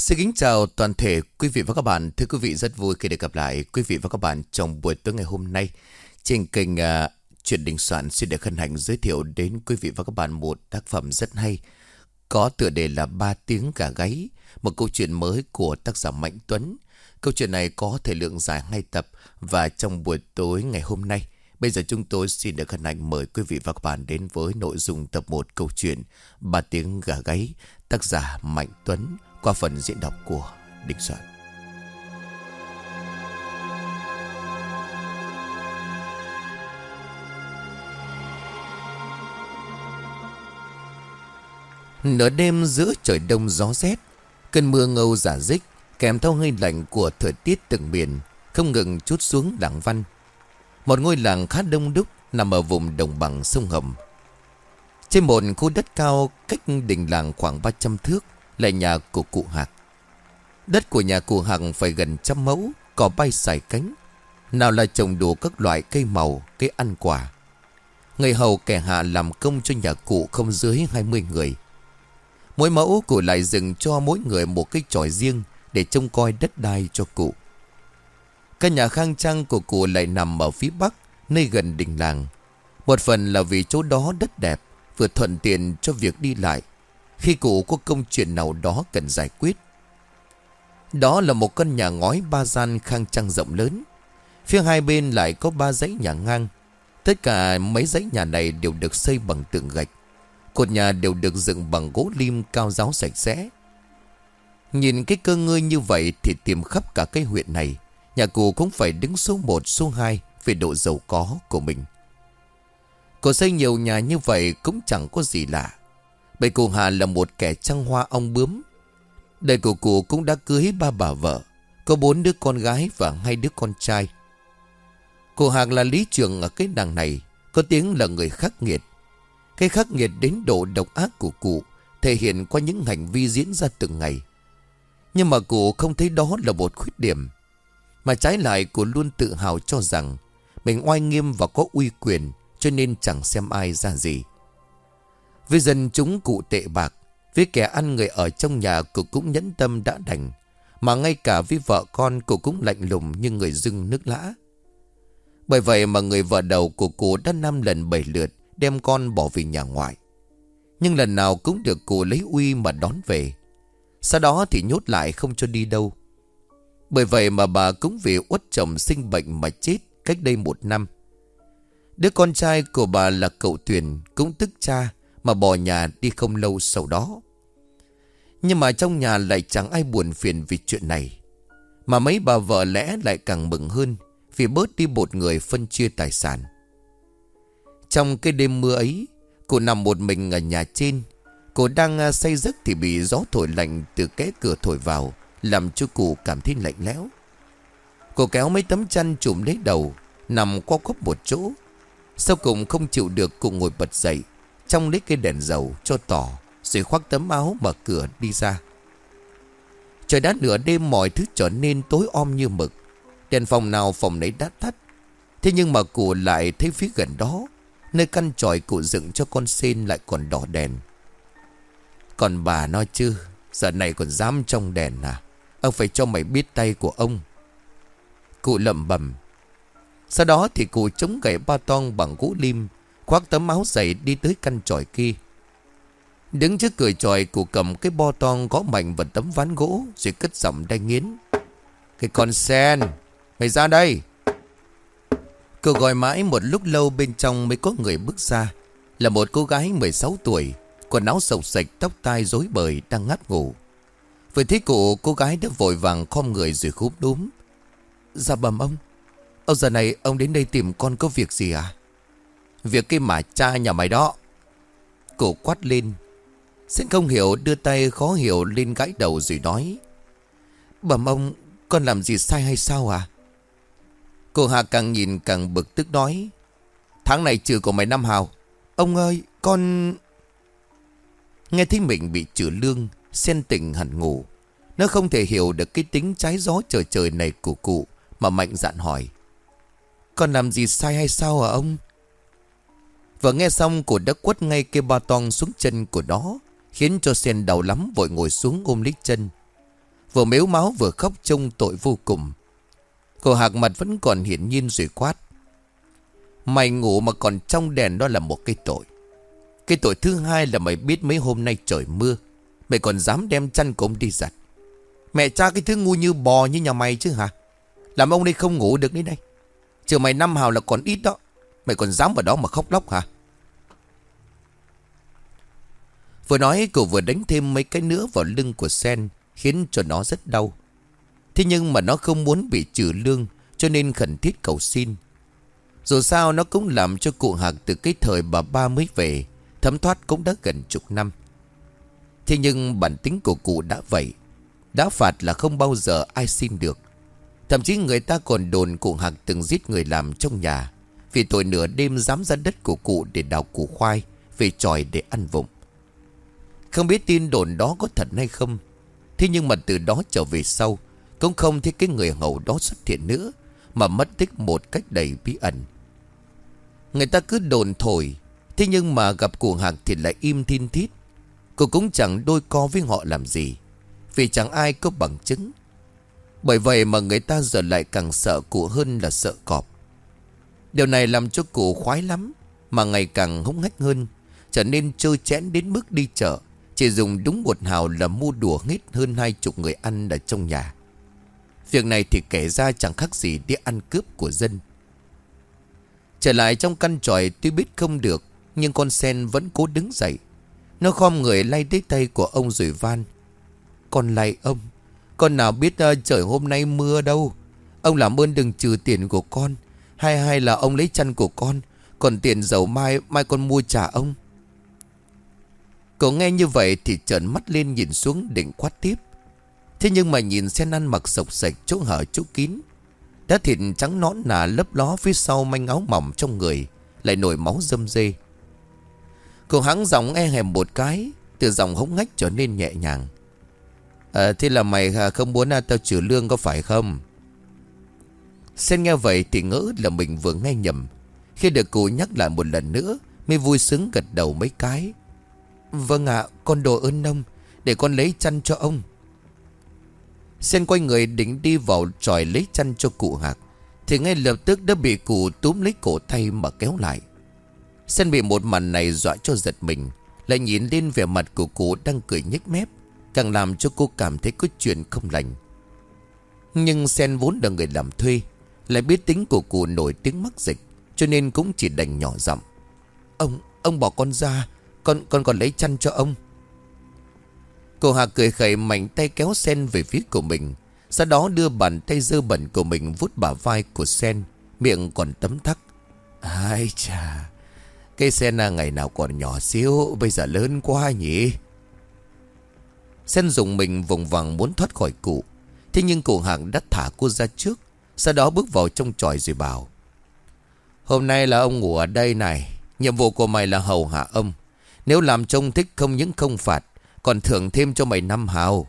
Xin kính chào toàn thể quý vị và các bạn. Thưa quý vị rất vui khi được gặp lại quý vị và các bạn trong buổi tối ngày hôm nay. Trên kênh uh, Chuyện Đình Soạn xin được hân hạnh giới thiệu đến quý vị và các bạn một tác phẩm rất hay. Có tựa đề là Ba tiếng gà gáy, một câu chuyện mới của tác giả Mạnh Tuấn. Câu chuyện này có thể lượng dài hai tập và trong buổi tối ngày hôm nay, bây giờ chúng tôi xin được hân hạnh mời quý vị và các bạn đến với nội dung tập 1 câu chuyện Ba tiếng gà gáy, tác giả Mạnh Tuấn qua phần diễn đọc của Đình Soạn. Nửa đêm giữa trời đông gió rét, cơn mưa ngâu giả dích kèm theo hơi lạnh của thời tiết từng miền không ngừng chút xuống làng văn. Một ngôi làng khá đông đúc nằm ở vùng đồng bằng sông Hồng. Trên một khu đất cao cách đỉnh làng khoảng 300 thước là nhà của cụ Hạc. Đất của nhà cụ Hạc phải gần trăm mẫu, cỏ bay xài cánh. Nào là trồng đủ các loại cây màu, cây ăn quả. Người hầu kẻ hạ làm công cho nhà cụ không dưới 20 người. Mỗi mẫu cụ lại dừng cho mỗi người một cái tròi riêng để trông coi đất đai cho cụ. Căn nhà khang trang của cụ lại nằm ở phía bắc, nơi gần đình làng. Một phần là vì chỗ đó đất đẹp, vừa thuận tiện cho việc đi lại, khi cụ có công chuyện nào đó cần giải quyết. Đó là một căn nhà ngói ba gian khang trang rộng lớn. Phía hai bên lại có ba dãy nhà ngang. Tất cả mấy dãy nhà này đều được xây bằng tượng gạch. Cột nhà đều được dựng bằng gỗ lim cao giáo sạch sẽ. Nhìn cái cơ ngơi như vậy thì tìm khắp cả cái huyện này. Nhà cụ cũng phải đứng số 1, số 2 về độ giàu có của mình. Cô xây nhiều nhà như vậy cũng chẳng có gì lạ. Bởi cụ Hà là một kẻ trăng hoa ong bướm. Đời của cụ cũng đã cưới ba bà vợ. Có bốn đứa con gái và hai đứa con trai. Cụ Hạc là lý trưởng ở cái đằng này. Có tiếng là người khắc nghiệt. Cái khắc nghiệt đến độ độc ác của cụ, thể hiện qua những hành vi diễn ra từng ngày. Nhưng mà cụ không thấy đó là một khuyết điểm. Mà trái lại cụ luôn tự hào cho rằng mình oai nghiêm và có uy quyền, cho nên chẳng xem ai ra gì. Với dân chúng cụ tệ bạc, với kẻ ăn người ở trong nhà cụ cũng nhẫn tâm đã đành. Mà ngay cả với vợ con cụ cũng lạnh lùng như người dưng nước lã. Bởi vậy mà người vợ đầu của cụ đã năm lần bảy lượt đem con bỏ về nhà ngoại. Nhưng lần nào cũng được cụ lấy uy mà đón về. Sau đó thì nhốt lại không cho đi đâu. Bởi vậy mà bà cũng vì uất chồng sinh bệnh mà chết cách đây một năm. Đứa con trai của bà là cậu Tuyền cũng tức cha mà bỏ nhà đi không lâu sau đó. Nhưng mà trong nhà lại chẳng ai buồn phiền vì chuyện này. Mà mấy bà vợ lẽ lại càng mừng hơn vì bớt đi một người phân chia tài sản. Trong cái đêm mưa ấy, cô nằm một mình ở nhà trên. Cô đang à, say giấc thì bị gió thổi lạnh từ kẽ cửa thổi vào, làm cho cô cảm thấy lạnh lẽo. Cô kéo mấy tấm chăn trùm lấy đầu, nằm qua quắp một chỗ. Sau cùng không chịu được cô ngồi bật dậy, trong lấy cây đèn dầu cho tỏ, rồi khoác tấm áo mở cửa đi ra. Trời đã nửa đêm mọi thứ trở nên tối om như mực. Đèn phòng nào phòng nấy đã tắt. Thế nhưng mà cụ lại thấy phía gần đó Nơi căn tròi cụ dựng cho con sen lại còn đỏ đèn Còn bà nói chứ Giờ này còn dám trong đèn à Ông phải cho mày biết tay của ông Cụ lẩm bẩm Sau đó thì cụ chống gậy ba tong bằng gỗ lim Khoác tấm áo dày đi tới căn tròi kia. Đứng trước cửa tròi cụ cầm cái bo toang gõ mạnh vào tấm ván gỗ Rồi cất giọng đay nghiến. Cái con sen, Mày ra đây. Cô gọi mãi một lúc lâu bên trong mới có người bước ra. Là một cô gái 16 tuổi, Quần áo sộc sạch, tóc tai rối bời, đang ngáp ngủ. Vừa thấy cụ cô gái đã vội vàng khom người rồi khúp đúm. Dạ bầm ông Ông giờ này ông đến đây tìm con có việc gì à? Việc cái mà cha nhà mày đó. Cổ quát lên. Xin không hiểu, đưa tay khó hiểu lên gãi đầu rồi nói. Bà ông, Con làm gì sai hay sao à? Cô Hà càng nhìn càng bực tức nói. Tháng này trừ của mày năm hào. Ông ơi, con Nghe thấy mình bị trừ lương xen tỉnh hẳn ngủ. Nó không thể hiểu được cái tính trái gió trời trời này của cụ, Mà mạnh dạn hỏi. Con làm gì sai hay sao à ông? Vừa nghe xong cụ đã quất ngay cây ba tong xuống chân của nó, Khiến cho sen đau lắm, vội ngồi xuống ôm lấy chân. Vừa mếu máu vừa khóc trông tội vô cùng. Cô Hạc mặt vẫn còn hiển nhiên rồi quát. Mày ngủ mà còn trong đèn đó là một cái tội. Cái tội thứ hai là mày biết mấy hôm nay trời mưa, Mày còn dám đem chăn của ông đi giặt. Mẹ cha cái thứ ngu như bò như nhà mày chứ hả? Làm ông đây không ngủ được đến đây. Chờ mày năm hào là còn ít đó. Mày còn dám vào đó mà khóc lóc hả? Vừa nói, cậu vừa đánh thêm mấy cái nữa vào lưng của Sen, Khiến cho nó rất đau. Thế nhưng mà nó không muốn bị trừ lương, Cho nên khẩn thiết cầu xin. Dù sao, nó cũng làm cho cụ Hạc từ cái thời bà ba mới về, Thấm thoát cũng đã gần chục năm. Thế nhưng bản tính của cụ đã vậy. Đã phạt là không bao giờ ai xin được. Thậm chí người ta còn đồn cụ Hạc từng giết người làm trong nhà. Vì tội nửa đêm dám ra đất của cụ để đào củ khoai, Về tròi để ăn vụng. Không biết tin đồn đó có thật hay không, Thế nhưng mà từ đó trở về sau, Cũng không thấy cái người hầu đó xuất hiện nữa, Mà mất tích một cách đầy bí ẩn. Người ta cứ đồn thổi, Thế nhưng mà gặp cụ Hạc thì lại im thiên thít. Cô cũng chẳng đôi co với họ làm gì, Vì chẳng ai có bằng chứng. Bởi vậy mà người ta giờ lại càng sợ cụ hơn là sợ cọp. Điều này làm cho cụ khoái lắm Mà ngày càng hống hách hơn Trở nên trơ chẽn đến mức đi chợ. Chỉ dùng đúng một hào là mua đùa hết hơn hai chục người ăn ở trong nhà. Việc này thì kể ra chẳng khác gì đi ăn cướp của dân. Trở lại trong căn tròi tuy biết không được Nhưng con sen vẫn cố đứng dậy. Nó khom người lay tới tay của ông rồi van. Con lay ông Con nào biết uh, trời hôm nay mưa đâu? Ông làm ơn đừng trừ tiền của con hay hay là ông lấy chăn của con Còn tiền dầu mai Mai con mua trả ông. Cậu nghe như vậy thì trợn mắt lên nhìn xuống định quát tiếp. Thế nhưng mà nhìn sen ăn mặc sộc sạch chỗ hở chỗ kín Đã thịt trắng nõn nà lấp ló phía sau manh áo mỏng trong người Lại nổi máu dâm dê Cậu hắng giọng e hèm một cái Từ giọng hống ngách trở nên nhẹ nhàng. À thế là mày à, không muốn à, tao trừ lương có phải không? Sen nghe vậy thì ngỡ là mình vừa nghe nhầm. Khi được cụ nhắc lại một lần nữa, Mới vui sướng gật đầu mấy cái. Vâng ạ, con đồ ơn ông, Để con lấy chăn cho ông. Sen quay người định đi vào tròi lấy chăn cho cụ hạc, Thì ngay lập tức đã bị cụ túm lấy cổ tay mà kéo lại. Sen bị một màn này dọa cho giật mình, Lại nhìn lên vẻ mặt của cụ đang cười nhếch mép, Càng làm cho cô cảm thấy có chuyện không lành. Nhưng Sen vốn là người làm thuê lại biết tính của cụ nổi tiếng mắc dịch Cho nên cũng chỉ đành nhỏ giọng. Ông, ông bỏ con ra Con con còn lấy chăn cho ông. Cô Hà cười khẩy mạnh tay kéo Sen về phía của mình Sau đó đưa bàn tay dơ bẩn của mình vút bả vai của Sen Miệng còn tấm thắc. Ai chà Cây sen à, ngày nào còn nhỏ xíu Bây giờ lớn quá nhỉ? Sen dùng mình vùng vằng muốn thoát khỏi cụ Thế nhưng cụ hàng đã thả cô ra trước sau đó bước vào trong tròi rồi bảo, Hôm nay là ông ngủ ở đây này. Nhiệm vụ của mày là hầu hạ ông. Nếu làm trông thích không những không phạt, Còn thưởng thêm cho mày năm hào.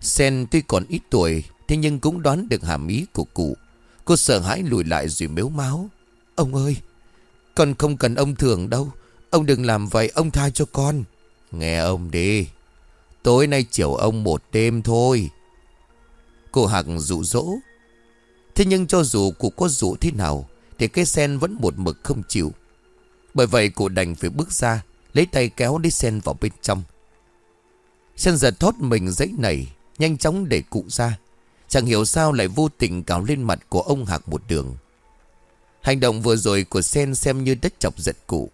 Sen tuy còn ít tuổi, Thế nhưng cũng đoán được hàm ý của cụ. Cô sợ hãi lùi lại rồi mếu máu. Ông ơi, con không cần ông thưởng đâu. Ông đừng làm vậy, ông tha cho con. Nghe ông đi. Tối nay chiều ông một đêm thôi. Cô hạc dụ dỗ Thế nhưng cho dù cụ có dụ thế nào, Thì cái sen vẫn một mực không chịu Bởi vậy cụ đành phải bước ra, Lấy tay kéo đi sen vào bên trong Sen giật thót mình dãy nảy, Nhanh chóng để cụ ra Chẳng hiểu sao lại vô tình cào lên mặt của ông Hạc một đường Hành động vừa rồi của Sen xem như đất chọc giật cụ.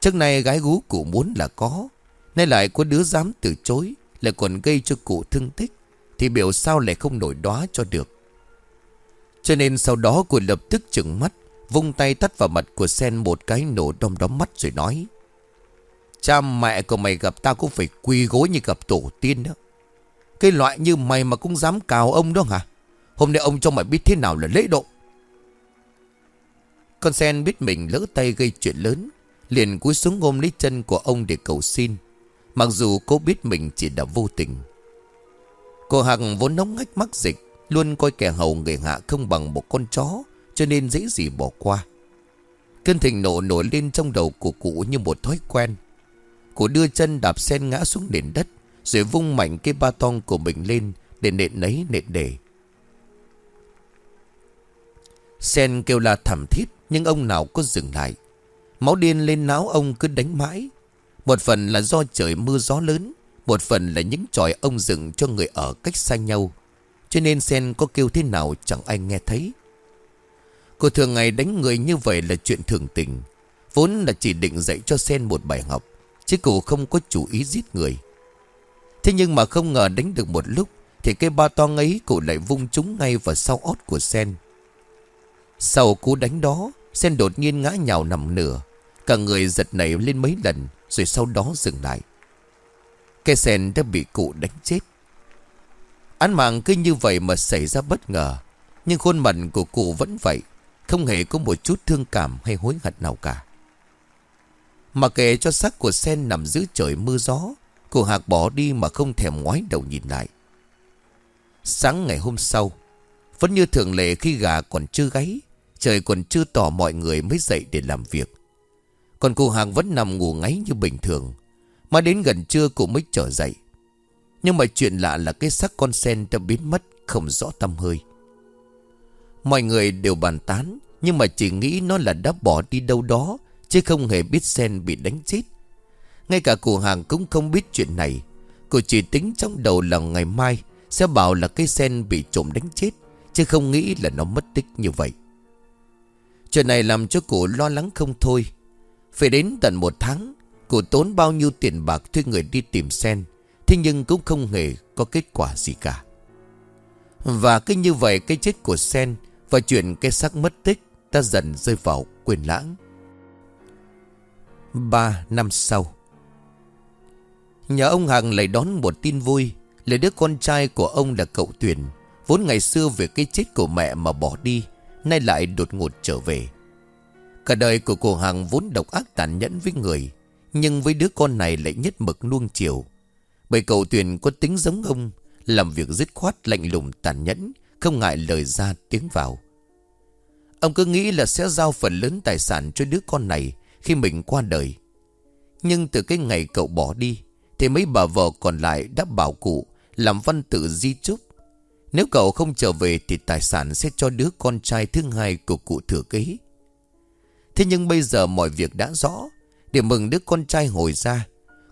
Trước nay gái gú cụ muốn là có. Nay lại có đứa dám từ chối. Lại còn gây cho cụ thương tích. Thì biểu sao lại không nổi đóa cho được. Cho nên sau đó cô lập tức trừng mắt. Vung tay tắt vào mặt của Sen một cái nổ đom đóm mắt rồi nói. Cha mẹ của mày gặp tao cũng phải quỳ gối như gặp tổ tiên đó. Cái loại như mày mà cũng dám cào ông đó hả? Hôm nay ông cho mày biết thế nào là lễ độ. Con sen biết mình lỡ tay gây chuyện lớn, Liền cúi xuống ôm lấy chân của ông để cầu xin Mặc dù cô biết mình chỉ đã vô tình Cô Hằng vốn nóng ngách mắc dịch, Luôn coi kẻ hầu người hạ không bằng một con chó, Cho nên dễ gì bỏ qua. Cơn thịnh nộ nổi lên trong đầu của cụ như một thói quen. Cụ đưa chân đạp sen ngã xuống nền đất, Rồi vung mạnh cái ba tong của mình lên Để nện nấy nện để Sen kêu la thảm thiết, Nhưng ông nào có dừng lại. Máu điên lên não ông cứ đánh mãi. Một phần là do trời mưa gió lớn một phần là những tròi ông dựng cho người ở cách xa nhau. Cho nên Sen có kêu thế nào chẳng ai nghe thấy. Cô thường ngày đánh người như vậy là chuyện thường tình. Vốn là chỉ định dạy cho Sen một bài học, Chứ cụ không có chủ ý giết người. Thế nhưng mà không ngờ đánh được một lúc, Thì cây ba to ấy cụ lại vung trúng ngay vào sau ót của Sen. Sau cú đánh đó, Sen đột nhiên ngã nhào nằm nửa. Cả người giật nảy lên mấy lần, Rồi sau đó dừng lại. Cây sen đã bị cụ đánh chết. Án mạng cứ như vậy mà xảy ra bất ngờ, Nhưng khuôn mặt của cụ vẫn vậy, Không hề có một chút thương cảm hay hối hận nào cả. Mà kể cho xác của sen nằm giữa trời mưa gió, Cụ Hạc bỏ đi mà không thèm ngoái đầu nhìn lại. Sáng ngày hôm sau, Vẫn như thường lệ khi gà còn chưa gáy, Trời còn chưa tỏ mọi người mới dậy để làm việc. Còn cụ Hạc vẫn nằm ngủ ngáy như bình thường mà đến gần trưa cụ mới trở dậy. Nhưng mà chuyện lạ là cái xác con sen đã biến mất, Không rõ tâm hơi. Mọi người đều bàn tán, Nhưng mà chỉ nghĩ nó là đã bỏ đi đâu đó, Chứ không hề biết sen bị đánh chết. Ngay cả cụ hàng cũng không biết chuyện này. Cụ chỉ tính trong đầu là ngày mai Sẽ bảo là cái sen bị trộm đánh chết, Chứ không nghĩ là nó mất tích như vậy. Chuyện này làm cho cụ lo lắng không thôi. Phải đến tận một tháng Cụ tốn bao nhiêu tiền bạc thuê người đi tìm sen, Thế nhưng cũng không hề có kết quả gì cả. Và cứ như vậy cái chết của sen Và chuyện cái xác mất tích Ta dần rơi vào quên lãng. Ba năm sau, Nhà ông Hằng lại đón một tin vui Là đứa con trai của ông là cậu Tuyền, Vốn ngày xưa về cái chết của mẹ mà bỏ đi, Nay lại đột ngột trở về. Cả đời của cô Hằng vốn độc ác tàn nhẫn với người nhưng với đứa con này lại nhất mực nuông chiều. Bởi cậu Tuyền có tính giống ông, Làm việc dứt khoát, lạnh lùng, tàn nhẫn, Không ngại lời ra tiếng vào. Ông cứ nghĩ là sẽ giao phần lớn tài sản cho đứa con này Khi mình qua đời. Nhưng từ cái ngày cậu bỏ đi, thì mấy bà vợ còn lại đã bảo cụ Làm văn tự di chúc. Nếu cậu không trở về Thì tài sản sẽ cho đứa con trai thứ hai Của cụ thừa kế. Thế nhưng bây giờ mọi việc đã rõ. Để mừng đứa con trai hồi ra,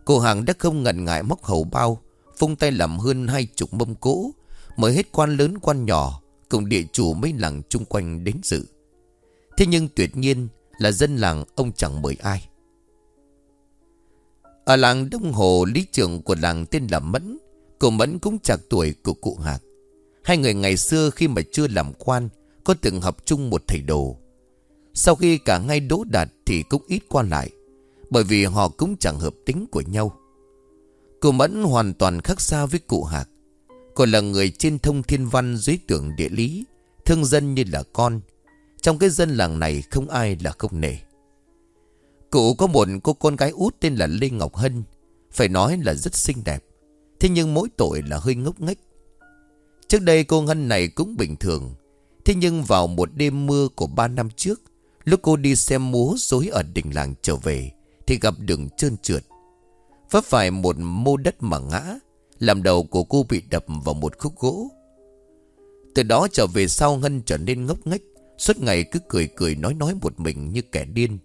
Cô hàng đã không ngần ngại móc hầu bao Phung tay làm hơn hai chục mâm cỗ Mời hết quan lớn quan nhỏ, Cùng địa chủ mấy làng chung quanh đến dự. Thế nhưng tuyệt nhiên là dân làng ông chẳng mời ai. Ở làng Đông Hồ, lý trưởng của làng tên là Mẫn Cô Mẫn cũng chạc tuổi của cụ Hạc. Hai người ngày xưa khi mà chưa làm quan, Có từng học chung một thầy đồ. Sau khi cả ngay đỗ đạt Thì cũng ít qua lại. Bởi vì họ cũng chẳng hợp tính của nhau. Cô Mẫn hoàn toàn khác xa với cụ Hạc. Cô là người trên thông thiên văn dưới tưởng địa lý, Thương dân như là con. Trong cái dân làng này không ai là không nể. Cụ có một cô con gái út tên là Lê Ngọc Hân, Phải nói là rất xinh đẹp. Thế nhưng mỗi tội là hơi ngốc nghếch. Trước đây cô Hân này cũng bình thường. Thế nhưng vào một đêm mưa của ba năm trước, Lúc cô đi xem múa dối ở đỉnh làng trở về thì gặp đường trơn trượt. Vấp phải một mô đất mà ngã, Làm đầu của cô bị đập vào một khúc gỗ. Từ đó trở về sau Hân trở nên ngốc nghếch, Suốt ngày cứ cười cười nói nói một mình như kẻ điên.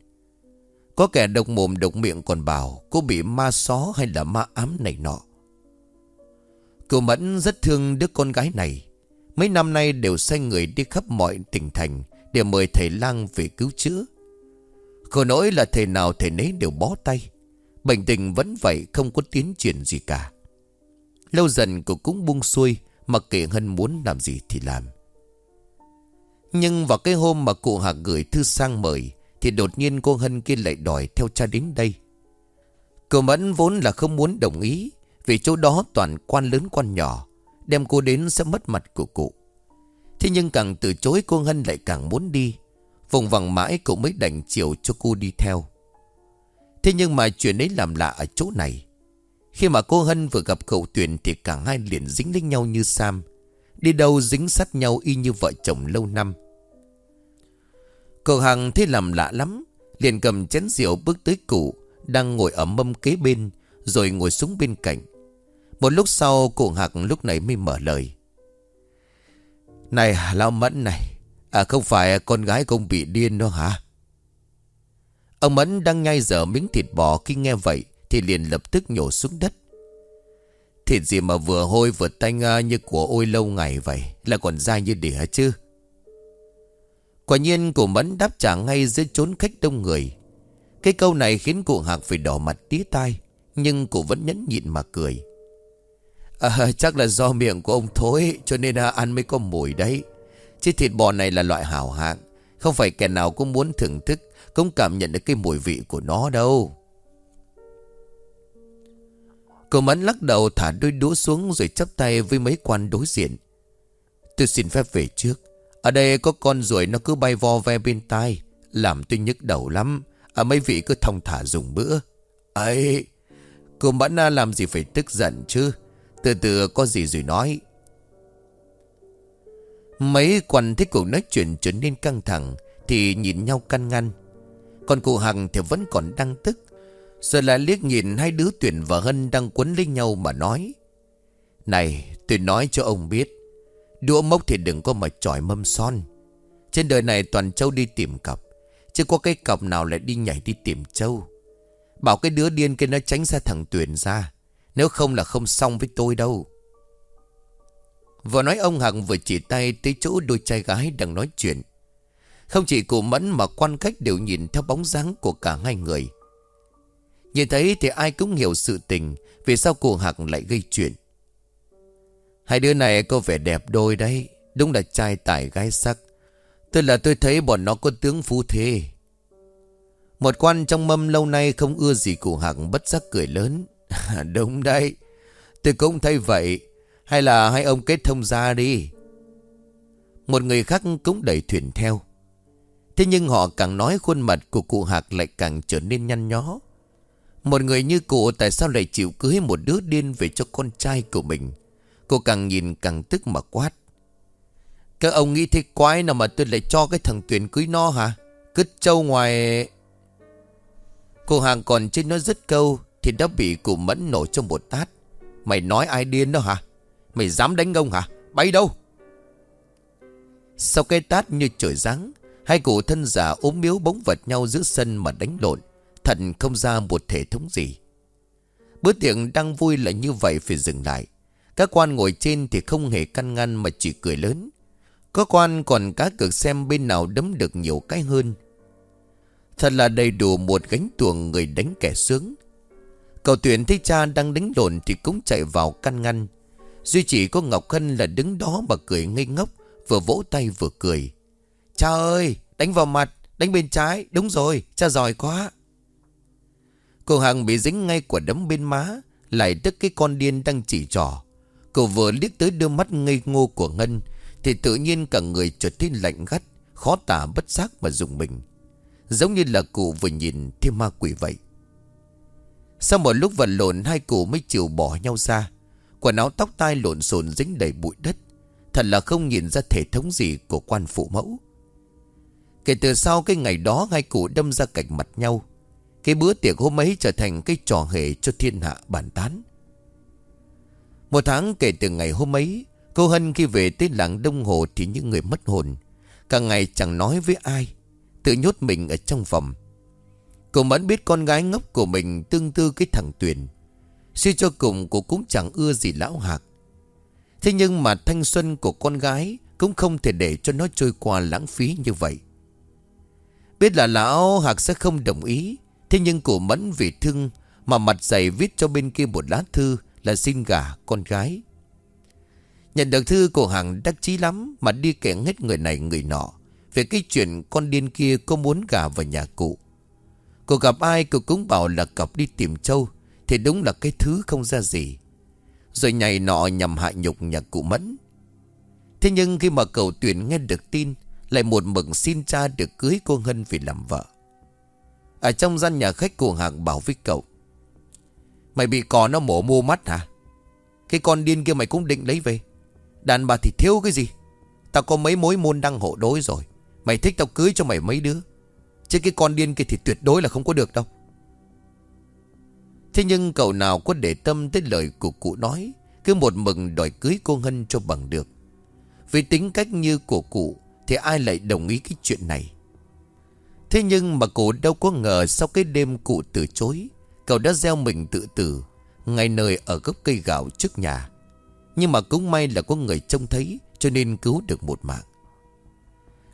Có kẻ độc mồm độc miệng còn bảo Cô bị ma xó hay là ma ám này nọ. Cô Mẫn rất thương đứa con gái này. Mấy năm nay đều sai người đi khắp mọi tỉnh thành Để mời thầy lang về cứu chữa. Khổ nỗi là thầy nào thầy nấy đều bó tay. Bệnh tình vẫn vậy, không có tiến triển gì cả. Lâu dần cô cũng buông xuôi, Mặc kệ Hân muốn làm gì thì làm. Nhưng vào cái hôm mà cụ Hạc gửi thư sang mời, thì đột nhiên cô Hân kia lại đòi theo cha đến đây. Cô Mẫn vốn là không muốn đồng ý, Vì chỗ đó toàn quan lớn quan nhỏ, Đem cô đến sẽ mất mặt của cụ. Thế nhưng càng từ chối cô Hân lại càng muốn đi. Vùng vằng mãi cũng mới đành chiều cho cô đi theo. Thế nhưng mà chuyện ấy làm lạ ở chỗ này. Khi mà cô Hân vừa gặp cậu Tuyền Thì cả hai liền dính lấy nhau như Sam. Đi đâu dính sát nhau y như vợ chồng lâu năm. Cậu Hằng thấy làm lạ lắm, Liền cầm chén rượu bước tới cụ, Đang ngồi ở mâm kế bên, Rồi ngồi xuống bên cạnh. Một lúc sau, cụ Hạc lúc này mới mở lời. Này, Lão Mẫn này À không phải con gái công bị điên đó hả? Ông Mẫn đang nhai dở miếng thịt bò khi nghe vậy Thì liền lập tức nhổ xuống đất. Thịt gì mà vừa hôi vừa tanh à, như của ôi lâu ngày vậy Là còn dai như đỉa chứ? Quả nhiên cụ Mẫn đáp trả ngay dưới chốn khách đông người. Cái câu này khiến cụ Hạc phải đỏ mặt tía tai Nhưng cụ vẫn nhẫn nhịn mà cười. À, Chắc là do miệng của ông thối Cho nên à, ăn mới có mùi đấy. Chứ thịt bò này là loại hảo hạng. Không phải kẻ nào cũng muốn thưởng thức, Cũng cảm nhận được cái mùi vị của nó đâu. Cô Mẫn lắc đầu thả đôi đũa xuống Rồi chắp tay với mấy quan đối diện. Tôi xin phép về trước. Ở đây có con ruồi nó cứ bay vo ve bên tai. Làm tôi nhức đầu lắm. À mấy vị cứ thông thả dùng bữa. Ấy Cô Mẫn à, làm gì phải tức giận chứ? Từ từ, có gì rồi nói. Mấy quan thấy cuộc nói chuyện trở nên căng thẳng, Thì nhìn nhau căn ngăn. Còn cụ Hằng thì vẫn còn đang tức Rồi lại liếc nhìn hai đứa Tuyển và Hân đang quấn lấy nhau mà nói. Này tôi nói cho ông biết, Đũa mốc thì đừng có mà tròi mâm son. Trên đời này toàn châu đi tìm cặp Chứ có cái cặp nào lại đi nhảy đi tìm châu. Bảo cái đứa điên kia nó tránh xa thằng Tuyền ra, Nếu không là không xong với tôi đâu. Vừa nói ông Hằng vừa chỉ tay tới chỗ đôi trai gái đang nói chuyện. Không chỉ cụ Mẫn mà quan khách đều nhìn theo bóng dáng của cả hai người. Nhìn thấy thì ai cũng hiểu sự tình, Vì sao cụ Hằng lại gây chuyện. Hai đứa này có vẻ đẹp đôi đấy, Đúng là trai tài gái sắc. Tôi là tôi thấy bọn nó có tướng phú thế. Một quan trong mâm lâu nay không ưa gì cụ Hằng, bất giác cười lớn. Đúng đấy, Tôi cũng thấy vậy hay là hai ông kết thông ra đi? Một người khác cũng đẩy thuyền theo. Thế nhưng họ càng nói khuôn mặt của cụ Hạc lại càng trở nên nhăn nhó. Một người như cụ tại sao lại chịu cưới một đứa điên về cho con trai của mình? Cô càng nhìn càng tức mà quát. Các ông nghĩ thế quái nào mà tôi lại cho cái thằng Tuyền cưới nó hả? Cứt trâu ngoài Cô hàng còn trên nó rất câu Thì đã bị cụ mẫn nổ trong một tát. Mày nói ai điên đó hả? Mày dám đánh ông hả? Bay đâu? Sau cái tát như trời giáng, Hai cụ thân giả ốm miếu bóng vật nhau giữa sân mà đánh lộn Thật không ra một thể thống gì. Bữa tiệc đang vui là như vậy phải dừng lại. Các quan ngồi trên thì không hề căn ngăn mà chỉ cười lớn. Có quan còn cá cược xem bên nào đấm được nhiều cái hơn. Thật là đầy đủ một gánh tuồng người đánh kẻ sướng. Cậu tuyển thấy cha đang đánh lộn thì cũng chạy vào căn ngăn. Duy chỉ có Ngọc Hân là đứng đó mà cười ngây ngốc, Vừa vỗ tay vừa cười. Cha ơi, đánh vào mặt, Đánh bên trái, đúng rồi, cha giỏi quá. Cô Hằng bị dính ngay quả đấm bên má, Lại tức cái con điên đang chỉ trỏ. Cô vừa liếc tới đôi mắt ngây ngô của Ngân, Thì tự nhiên cả người trở nên lạnh gắt, Khó tả bất giác mà dùng mình. Giống như là cụ vừa nhìn thêm ma quỷ vậy. Sau một lúc vật lộn, Hai cụ mới chịu bỏ nhau ra. Quần áo tóc tai lộn xộn dính đầy bụi đất. Thật là không nhìn ra thể thống gì của quan phụ mẫu. Kể từ sau cái ngày đó, Hai cụ đâm ra cạnh mặt nhau. Cái bữa tiệc hôm ấy trở thành cái trò hề cho thiên hạ bàn tán. Một tháng kể từ ngày hôm ấy, Cô Hân khi về tới làng Đông Hồ Thì những người mất hồn. Cả ngày chẳng nói với ai, Tự nhốt mình ở trong phòng. Cô Mẫn biết con gái ngốc của mình Tương tư cái thằng Tuyền. Suy cho cùng cô cũng chẳng ưa gì lão hạc. Thế nhưng mà thanh xuân của con gái Cũng không thể để cho nó trôi qua lãng phí như vậy. Biết là lão hạc sẽ không đồng ý, Thế nhưng cổ mẫn vì thương Mà mặt dày viết cho bên kia một lá thư Là xin gả con gái. Nhận được thư của hàng đắc chí lắm Mà đi kể hết người này người nọ, Về cái chuyện con điên kia có muốn gả vào nhà cụ. Cô gặp ai cô cũng bảo là cặp đi tìm châu thì đúng là cái thứ không ra gì. Rồi nhảy nọ nhằm hạ nhục nhà cụ Mẫn. Thế nhưng khi mà cậu tuyển nghe được tin, Lại một mừng xin cha được cưới cô Hân vì làm vợ. Ở trong gian nhà khách của hàng bảo với cậu, Mày bị cò nó mổ mua mắt hả? Cái con điên kia mày cũng định lấy về. Đàn bà thì thiếu cái gì? Tao có mấy mối môn đăng hộ đối rồi. Mày thích tao cưới cho mày mấy đứa. Chứ cái con điên kia thì tuyệt đối là không có được đâu. Thế nhưng cậu nào có để tâm tới lời của cụ nói, Cứ một mừng đòi cưới cô Hân cho bằng được. Vì tính cách như của cụ, Thì ai lại đồng ý cái chuyện này? Thế nhưng mà cụ đâu có ngờ Sau cái đêm cụ từ chối, Cậu đã gieo mình tự tử, Ngay nơi ở gốc cây gạo trước nhà. Nhưng mà cũng may là có người trông thấy, Cho nên cứu được một mạng.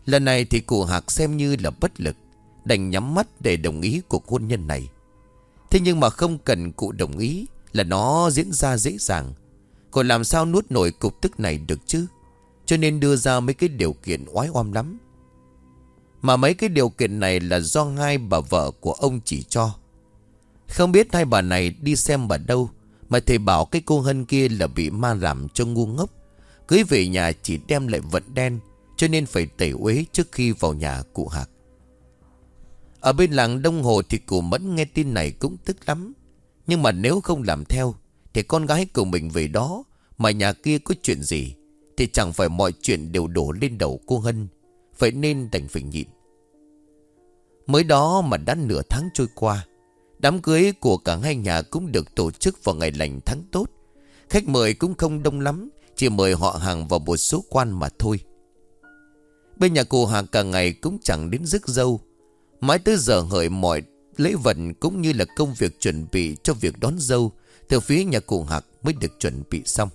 Lần này thì cụ Hạc xem như là bất lực, Đành nhắm mắt để đồng ý cuộc hôn nhân này. Thế nhưng mà không cần cụ đồng ý Là nó diễn ra dễ dàng. Còn làm sao nuốt nổi cục tức này được chứ? Cho nên đưa ra mấy cái điều kiện oái oăm lắm. Mà mấy cái điều kiện này là do hai bà vợ của ông chỉ cho. Không biết hai bà này đi xem bà đâu, Mà thầy bảo cái cô Hân kia là bị ma làm cho ngu ngốc. Cưới về nhà chỉ đem lại vận đen, Cho nên phải tẩy uế trước khi vào nhà cụ Hạc ở bên làng Đông Hồ thì cụ Mẫn nghe tin này cũng tức lắm. Nhưng mà nếu không làm theo, Thì con gái của mình về đó, Mà nhà kia có chuyện gì, Thì chẳng phải mọi chuyện đều đổ lên đầu cô Hân. Vậy nên đành phải nhịn. Mới đó mà đã nửa tháng trôi qua, Đám cưới của cả hai nhà cũng được tổ chức vào ngày lành tháng tốt. Khách mời cũng không đông lắm, Chỉ mời họ hàng vào một số quan mà thôi. Bên nhà cụ hàng cả ngày cũng chẳng đến rước dâu Mãi tới giờ hợi mọi lễ vật cũng như là công việc chuẩn bị cho việc đón dâu từ phía nhà cụ Hạc mới được chuẩn bị xong.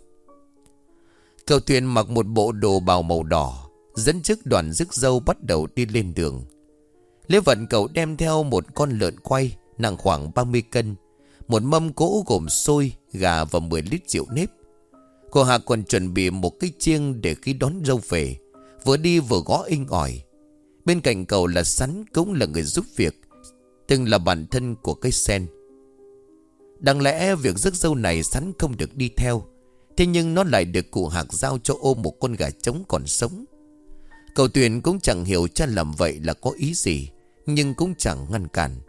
Cầu thuyền mặc một bộ đồ bào màu đỏ, dẫn trước đoàn rước dâu bắt đầu đi lên đường. Lễ vận cậu đem theo một con lợn quay nặng khoảng 30 cân, một mâm cỗ gồm xôi, gà và 10 lít rượu nếp. Cô Hạc còn chuẩn bị một cái chiêng để khi đón dâu về, vừa đi vừa gõ inh ỏi. Bên cạnh cậu là Sắn cũng là người giúp việc, Từng là bản thân của cây sen. Đáng lẽ việc rước dâu này Sắn không được đi theo, Thế nhưng nó lại được cụ Hạc giao cho ôm một con gà trống còn sống. Cậu Tuyền cũng chẳng hiểu cha làm vậy là có ý gì, Nhưng cũng chẳng ngăn cản.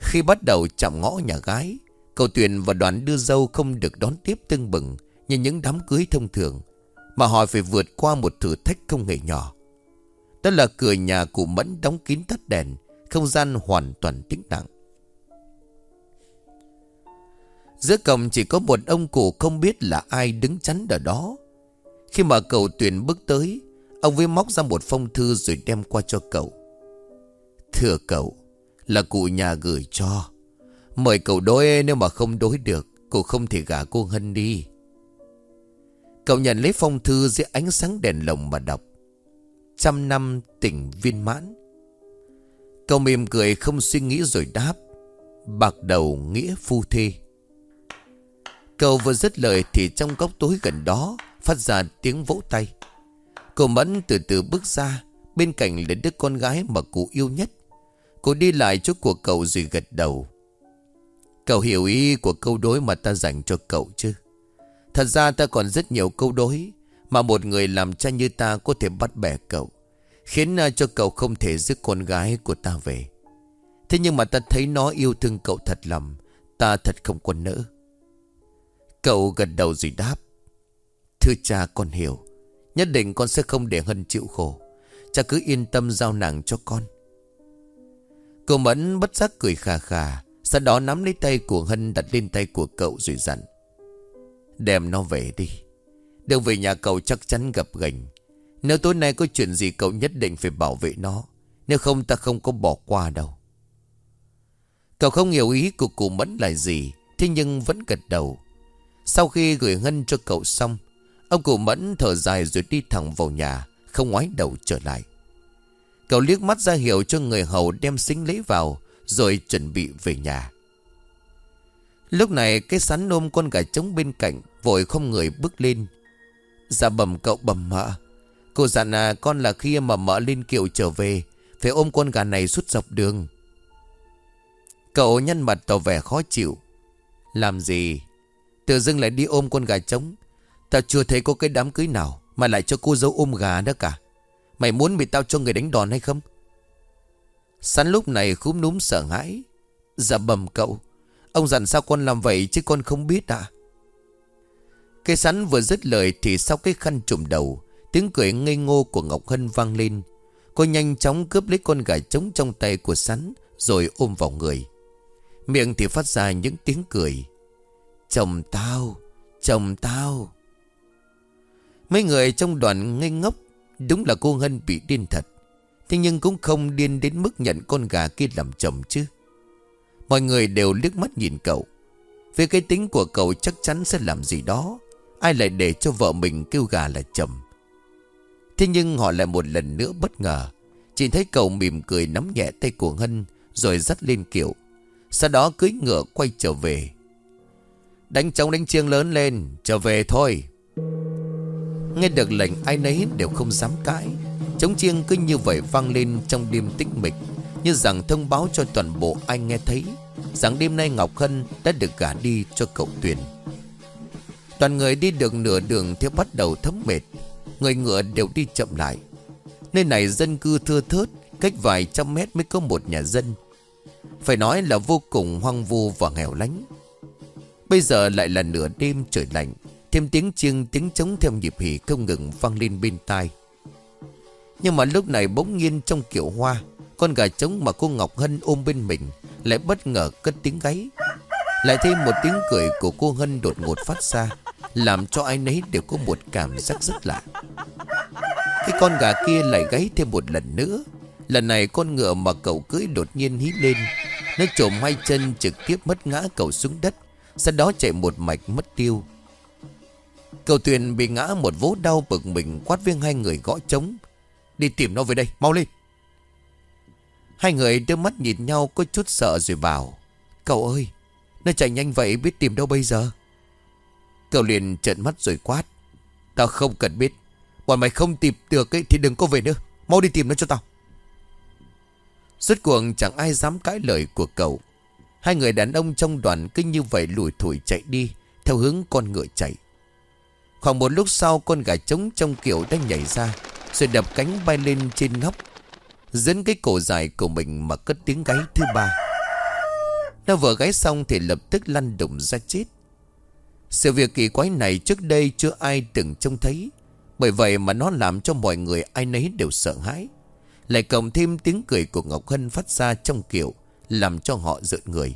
Khi bắt đầu chạm ngõ nhà gái, Cậu Tuyền và đoàn đưa dâu không được đón tiếp tưng bừng Như những đám cưới thông thường, Mà họ phải vượt qua một thử thách không hề nhỏ đó là cửa nhà cụ Mẫn đóng kín tắt đèn, Không gian hoàn toàn tĩnh lặng. Giữa cổng chỉ có một ông cụ không biết là ai đứng chắn ở đó. Khi mà cậu tuyển bước tới, Ông với móc ra một phong thư rồi đem qua cho cậu. Thưa cậu, Là cụ nhà gửi cho. Mời cậu đối, nếu mà không đối được, Cụ không thể gả cô Hân đi. Cậu nhận lấy phong thư dưới ánh sáng đèn lồng mà đọc. Trăm năm tỉnh viên mãn. Cậu mỉm cười không suy nghĩ rồi đáp, Bạc đầu nghĩa phu thê. Cậu vừa dứt lời thì trong góc tối gần đó Phát ra tiếng vỗ tay. Cô Mẫn từ từ bước ra, Bên cạnh là đứa con gái mà cụ yêu nhất. Cô đi lại chỗ của cậu rồi gật đầu. Cậu hiểu ý của câu đối mà ta dành cho cậu chứ? Thật ra ta còn rất nhiều câu đối mà một người làm cha như ta có thể bắt bẻ cậu, Khiến à, cho cậu không thể giữ con gái của ta về. Thế nhưng mà ta thấy nó yêu thương cậu thật lòng, Ta thật không còn nỡ. Cậu gật đầu rồi đáp, Thưa cha, con hiểu. Nhất định con sẽ không để Hân chịu khổ. Cha cứ yên tâm giao nàng cho con. Cậu Mẫn bất giác cười khà khà, Sau đó nắm lấy tay của Hân đặt lên tay của cậu rồi dặn, Đem nó về đi. Đường về nhà cậu chắc chắn gặp gành. Nếu tối nay có chuyện gì cậu nhất định phải bảo vệ nó. Nếu không ta không có bỏ qua đâu. Cậu không hiểu ý của cụ Mẫn là gì, Thế nhưng vẫn gật đầu. Sau khi gửi ngân cho cậu xong, Ông cụ Mẫn thở dài rồi đi thẳng vào nhà, Không ngoái đầu trở lại. Cậu liếc mắt ra hiệu cho người hầu đem xính lấy vào, Rồi chuẩn bị về nhà. Lúc này cái sắn nôm con gà trống bên cạnh Vội không người bước lên Dạ bẩm cậu bẩm mợ. Cô dạ dặn à con là khi mà mợ lên kiệu trở về, Phải ôm con gà này suốt dọc đường. Cậu nhăn mặt tỏ vẻ khó chịu. Làm gì? Tự dưng lại đi ôm con gà trống. Tao chưa thấy có cái đám cưới nào Mà lại cho cô dâu ôm gà nữa cả. Mày muốn bị tao cho người đánh đòn hay không? Sắn lúc này khúm núm sợ hãi. Dạ bầm cậu, Ông dặn sao con làm vậy chứ con không biết à? Cây sắn vừa dứt lời thì sau cái khăn trùm đầu, Tiếng cười ngây ngô của Ngọc Hân vang lên. Cô nhanh chóng cướp lấy con gà trống trong tay của sắn, Rồi ôm vào người. Miệng thì phát ra những tiếng cười. Chồng tao Chồng tao. Mấy người trong đoàn ngây ngốc, Đúng là cô Hân bị điên thật. Thế nhưng cũng không điên đến mức nhận con gà kia làm chồng chứ. Mọi người đều liếc mắt nhìn cậu. Về cái tính của cậu chắc chắn sẽ làm gì đó. Ai lại để cho vợ mình kêu gà là chồng Thế nhưng họ lại một lần nữa bất ngờ. Chỉ thấy cậu mỉm cười nắm nhẹ tay của Hân Rồi dắt lên kiệu. Sau đó cưới ngựa quay trở về. Đánh trống đánh chiêng lớn lên, Trở về thôi. Nghe được lệnh ai nấy đều không dám cãi. Trống chiêng cứ như vậy vang lên trong đêm tĩnh mịch, Như rằng thông báo cho toàn bộ ai nghe thấy, Rằng đêm nay Ngọc Hân đã được gả đi cho cậu Tuyền. Toàn người đi được nửa đường thì bắt đầu thấm mệt. Người ngựa đều đi chậm lại. Nơi này dân cư thưa thớt, Cách vài trăm mét mới có một nhà dân. Phải nói là vô cùng hoang vu và nghèo lánh. Bây giờ lại là nửa đêm trời lạnh, Thêm tiếng chiêng, tiếng trống theo nhịp hỉ không ngừng vang lên bên tai. Nhưng mà lúc này bỗng nhiên trong kiểu hoa, Con gà trống mà cô Ngọc Hân ôm bên mình Lại bất ngờ cất tiếng gáy. Lại thêm một tiếng cười của cô Hân đột ngột phát ra. Làm cho ai nấy đều có một cảm giác rất lạ. Cái con gà kia lại gáy thêm một lần nữa. Lần này con ngựa mà cậu cưỡi đột nhiên hí lên. Nó trộm hai chân trực tiếp mất ngã cậu xuống đất. Sau đó chạy một mạch mất tiêu. Cậu Tuyền bị ngã một vố đau bực mình quát viên hai người gõ trống. Đi tìm nó về đây, mau lên. Hai người đưa mắt nhìn nhau có chút sợ rồi bảo, Cậu ơi, Nó chạy nhanh vậy biết tìm đâu bây giờ? Cậu liền trợn mắt rồi quát. Tao không cần biết. Bọn mày không tìm được ấy, thì đừng có về nữa. Mau đi tìm nó cho tao. Suốt cuộc chẳng ai dám cãi lời của cậu. Hai người đàn ông trong đoàn cứ như vậy lùi thủi chạy đi Theo hướng con ngựa chạy. Khoảng một lúc sau con gà trống trong kiểu đã nhảy ra Rồi đập cánh bay lên trên ngóc Dẫn cái cổ dài của mình mà cất tiếng gáy thứ ba. Nó vừa gáy xong thì lập tức lăn đụng ra chết. Sự việc kỳ quái này trước đây chưa ai từng trông thấy. Bởi vậy mà nó làm cho mọi người ai nấy đều sợ hãi. Lại cộng thêm tiếng cười của Ngọc Hân phát ra trong kiểu Làm cho họ rợn người.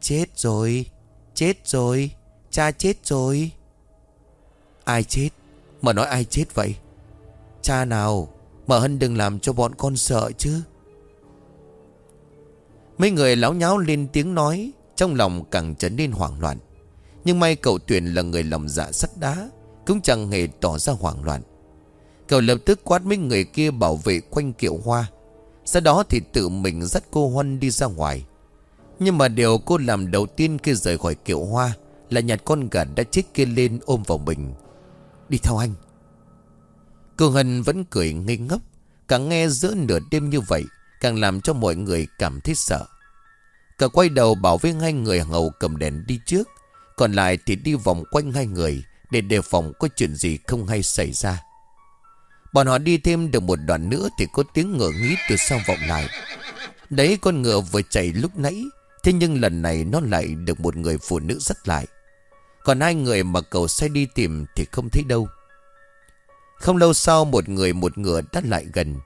Chết rồi Chết rồi, Cha chết rồi. Ai chết? Mà nói ai chết vậy? Cha nào? Mà Hân đừng làm cho bọn con sợ chứ. Mấy người láo nháo lên tiếng nói, Trong lòng càng trở nên hoảng loạn. Nhưng may cậu Tuyền là người lòng dạ sắt đá, Cũng chẳng hề tỏ ra hoảng loạn. Cậu lập tức quát mấy người kia bảo vệ quanh kiệu hoa. Sau đó thì tự mình dắt cô Huân đi ra ngoài. Nhưng mà điều cô làm đầu tiên khi rời khỏi kiệu hoa Là nhặt con gà đã chết kia lên ôm vào mình. Đi theo anh. Cô Hân vẫn cười ngây ngốc, Càng nghe giữa nửa đêm như vậy, Càng làm cho mọi người cảm thấy sợ. Cả quay đầu bảo với hai người hầu cầm đèn đi trước. Còn lại thì đi vòng quanh hai người Để đề phòng có chuyện gì không hay xảy ra. Bọn họ đi thêm được một đoạn nữa Thì có tiếng ngựa nghĩ từ sau vọng lại. Đấy, con ngựa vừa chạy lúc nãy, Thế nhưng lần này nó lại được một người phụ nữ dắt lại. Còn hai người mà cậu say đi tìm thì không thấy đâu. Không lâu sau, một người một ngựa đã lại gần.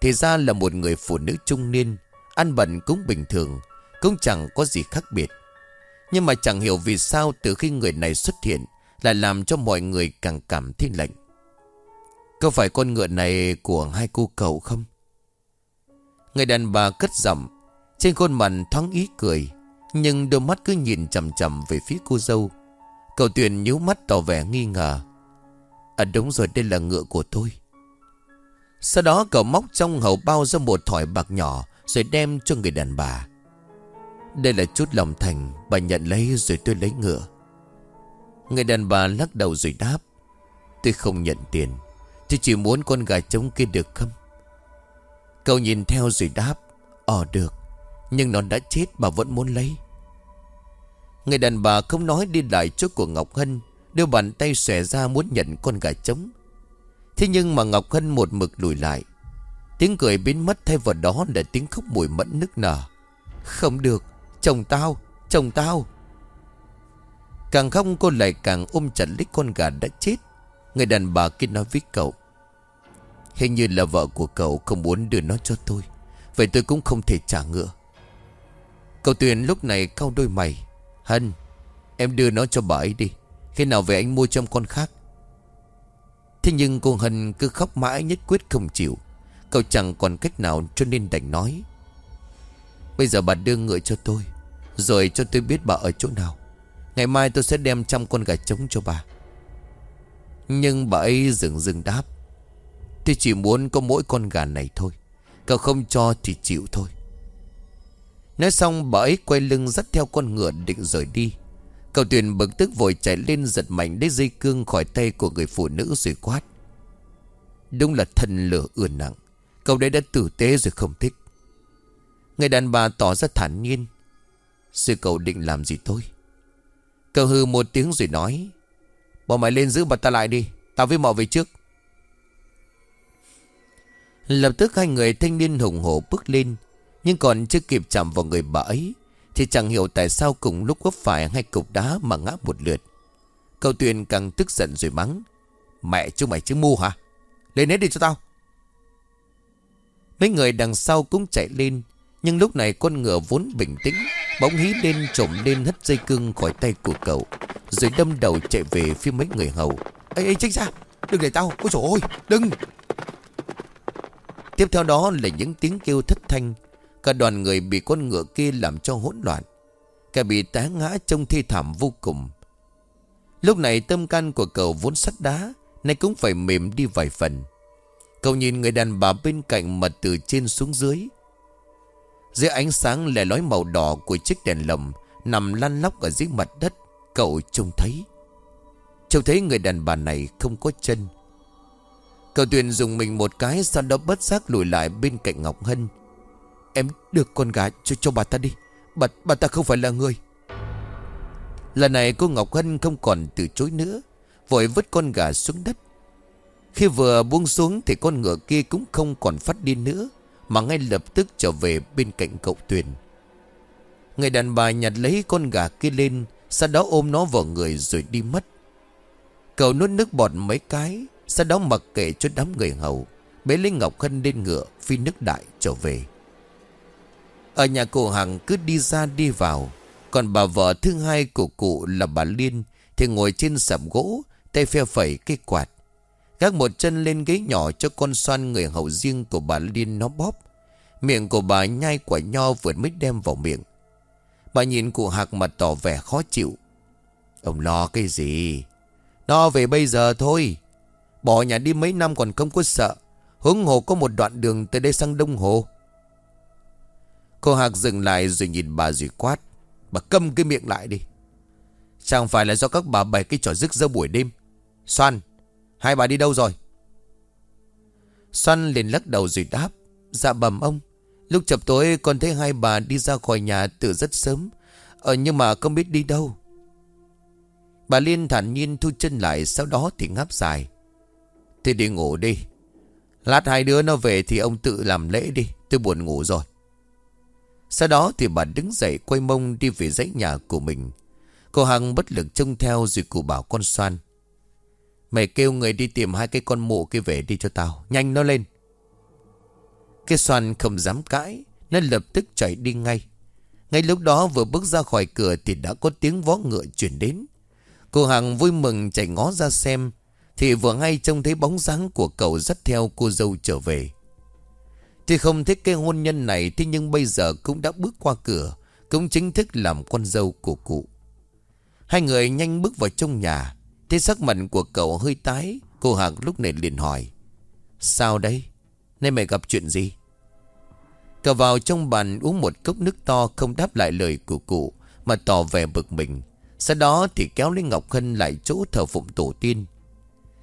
Thì ra là một người phụ nữ trung niên, Ăn bẩn cũng bình thường, Cũng chẳng có gì khác biệt. Nhưng mà chẳng hiểu vì sao từ khi người này xuất hiện Lại làm cho mọi người càng cảm thấy lạnh. Có phải con ngựa này của hai cô cậu không? Người đàn bà cất giọng, Trên khuôn mặt thoáng ý cười, Nhưng đôi mắt cứ nhìn chầm chầm về phía cô dâu. Cậu Tuyền nhíu mắt tỏ vẻ nghi ngờ. À đúng rồi, đây là ngựa của tôi. Sau đó cậu móc trong hậu bao ra một thỏi bạc nhỏ Rồi đem cho người đàn bà. Đây là chút lòng thành, Bà nhận lấy rồi tôi lấy ngựa. Người đàn bà lắc đầu rồi đáp, Tôi không nhận tiền, Tôi chỉ muốn con gà trống kia được không? Cậu nhìn theo rồi đáp Ờ được, Nhưng nó đã chết, bà vẫn muốn lấy. Người đàn bà không nói đi lại chỗ của Ngọc Hân, Đưa bàn tay xòe ra muốn nhận con gà trống. Thế nhưng mà Ngọc Hân một mực lùi lại. Tiếng cười biến mất thay vào đó là tiếng khóc mùi mẫn nức nở. Không được Chồng tao Chồng tao. Càng khóc cô lại càng ôm chặt lấy con gà đã chết. Người đàn bà kia nói với cậu, Hình như là vợ của cậu không muốn đưa nó cho tôi, Vậy tôi cũng không thể trả ngựa. Cậu Tuyền lúc này cau đôi mày, Hân, Em đưa nó cho bà ấy đi, Khi nào về anh mua cho con khác. Thế nhưng cô Hân cứ khóc mãi nhất quyết không chịu. Cậu chẳng còn cách nào cho nên đành nói, Bây giờ bà đưa ngựa cho tôi rồi cho tôi biết bà ở chỗ nào Ngày mai tôi sẽ đem trăm con gà trống cho bà Nhưng bà ấy dừng dừng đáp Tôi chỉ muốn có mỗi con gà này thôi Cậu không cho thì chịu thôi Nói xong, bà ấy quay lưng dắt theo con ngựa định rời đi Cậu Tuyền bực tức vội chạy lên giật mạnh lấy dây cương khỏi tay của người phụ nữ rồi quát. Đúng là thần lửa ưa nặng. Cậu đấy đã tử tế rồi không thích. Người đàn bà tỏ ra thản nhiên. Sư cậu định làm gì tôi? Cậu hư một tiếng rồi nói. Bỏ mày lên giữ bà ta lại đi. Tao với mọ về trước. Lập tức hai người thanh niên hùng hổ bước lên. Nhưng còn chưa kịp chạm vào người bà ấy, thì chẳng hiểu tại sao cùng lúc góp phải hai cục đá mà ngã một lượt Cậu Tuyền càng tức giận rồi mắng, Mẹ chúng mày chứ mu hả Lên hết đi cho tao Mấy người đằng sau cũng chạy lên nhưng lúc này con ngựa vốn bình tĩnh, Bỗng hí lên trộm lên hất dây cương khỏi tay của cậu, Rồi đâm đầu chạy về phía mấy người hầu. Ê ê, tránh ra, Đừng để tao, Ôi trời ơi đừng! Tiếp theo đó là những tiếng kêu thất thanh, Cả đoàn người bị con ngựa kia làm cho hỗn loạn Cả bị té ngã trông thi thảm vô cùng. Lúc này tâm can của cậu vốn sắt đá, Nay cũng phải mềm đi vài phần. Cậu nhìn người đàn bà bên cạnh mà từ trên xuống dưới dưới ánh sáng lẻ lói màu đỏ của chiếc đèn lồng Nằm lăn lóc ở dưới mặt đất Cậu trông thấy. Trông thấy người đàn bà này không có chân. Cậu Tuyền dùng mình một cái Sau đó bất giác lùi lại bên cạnh Ngọc Hân. Em được con gái cho, cho bà ta đi. Bà, bà ta không phải là người. Lần này cô Ngọc Hân không còn từ chối nữa Vội vứt con gà xuống đất. Khi vừa buông xuống Thì con ngựa kia cũng không còn phát điên nữa. Mà ngay lập tức trở về bên cạnh cậu Tuyền. Người đàn bà nhặt lấy con gà kia lên, Sau đó ôm nó vào người rồi đi mất. Cậu nuốt nước bọt mấy cái, Sau đó mặc kệ cho đám người hầu, Bế lấy Ngọc khân lên ngựa, Phi nước đại trở về. Ở nhà cụ Hằng cứ đi ra đi vào, Còn bà vợ thứ hai của cụ là bà Liên Thì ngồi trên sạp gỗ, Tay phe phẩy cây quạt. Gác một chân lên ghế nhỏ cho con xoan người hậu riêng của bà Liên nó bóp. Miệng của bà nhai quả nho vừa mới đem vào miệng. Bà nhìn cụ Hạc mà tỏ vẻ khó chịu. Ông lo cái gì? Lo về bây giờ thôi. Bỏ nhà đi mấy năm còn không có sợ. Hướng hồ có một đoạn đường tới đây sang Đông Hồ. Cô Hạc dừng lại rồi nhìn bà rồi quát. Bà câm cái miệng lại đi. Chẳng phải là do các bà bày cái trò rước rơ buổi đêm. Xoan, hai bà đi đâu rồi? Xoan liền lắc đầu rồi đáp. Dạ bầm ông. Lúc chập tối con thấy hai bà đi ra khỏi nhà từ rất sớm. Ờ nhưng mà không biết đi đâu. Bà Liên thản nhiên thu chân lại, sau đó thì ngáp dài. Thì đi ngủ đi. Lát hai đứa nó về thì ông tự làm lễ đi. Tôi buồn ngủ rồi. Sau đó thì bà đứng dậy quay mông đi về dãy nhà của mình. Cô Hằng bất lực trông theo rồi cụ bảo con xoan. Mày kêu người đi tìm hai cái con mụ kia về đi cho tao. Nhanh nó lên. Cái xoan không dám cãi. Nó lập tức chạy đi ngay. Ngay lúc đó vừa bước ra khỏi cửa thì đã có tiếng vó ngựa chuyển đến. Cô hàng vui mừng chạy ngó ra xem. Thì vừa ngay trông thấy bóng dáng của cậu dắt theo cô dâu trở về. Thì không thích cái hôn nhân này, Thế nhưng bây giờ cũng đã bước qua cửa, Cũng chính thức làm con dâu của cụ Hai người nhanh bước vào trong nhà Thế sắc mặt của cậu hơi tái. Cô Hạc lúc này liền hỏi, Sao đây? Nay mày gặp chuyện gì? Cậu vào trong bàn uống một cốc nước to Không đáp lại lời của cụ, Mà tỏ vẻ bực mình. Sau đó thì kéo lên Ngọc Hân lại chỗ thờ phụng tổ tiên.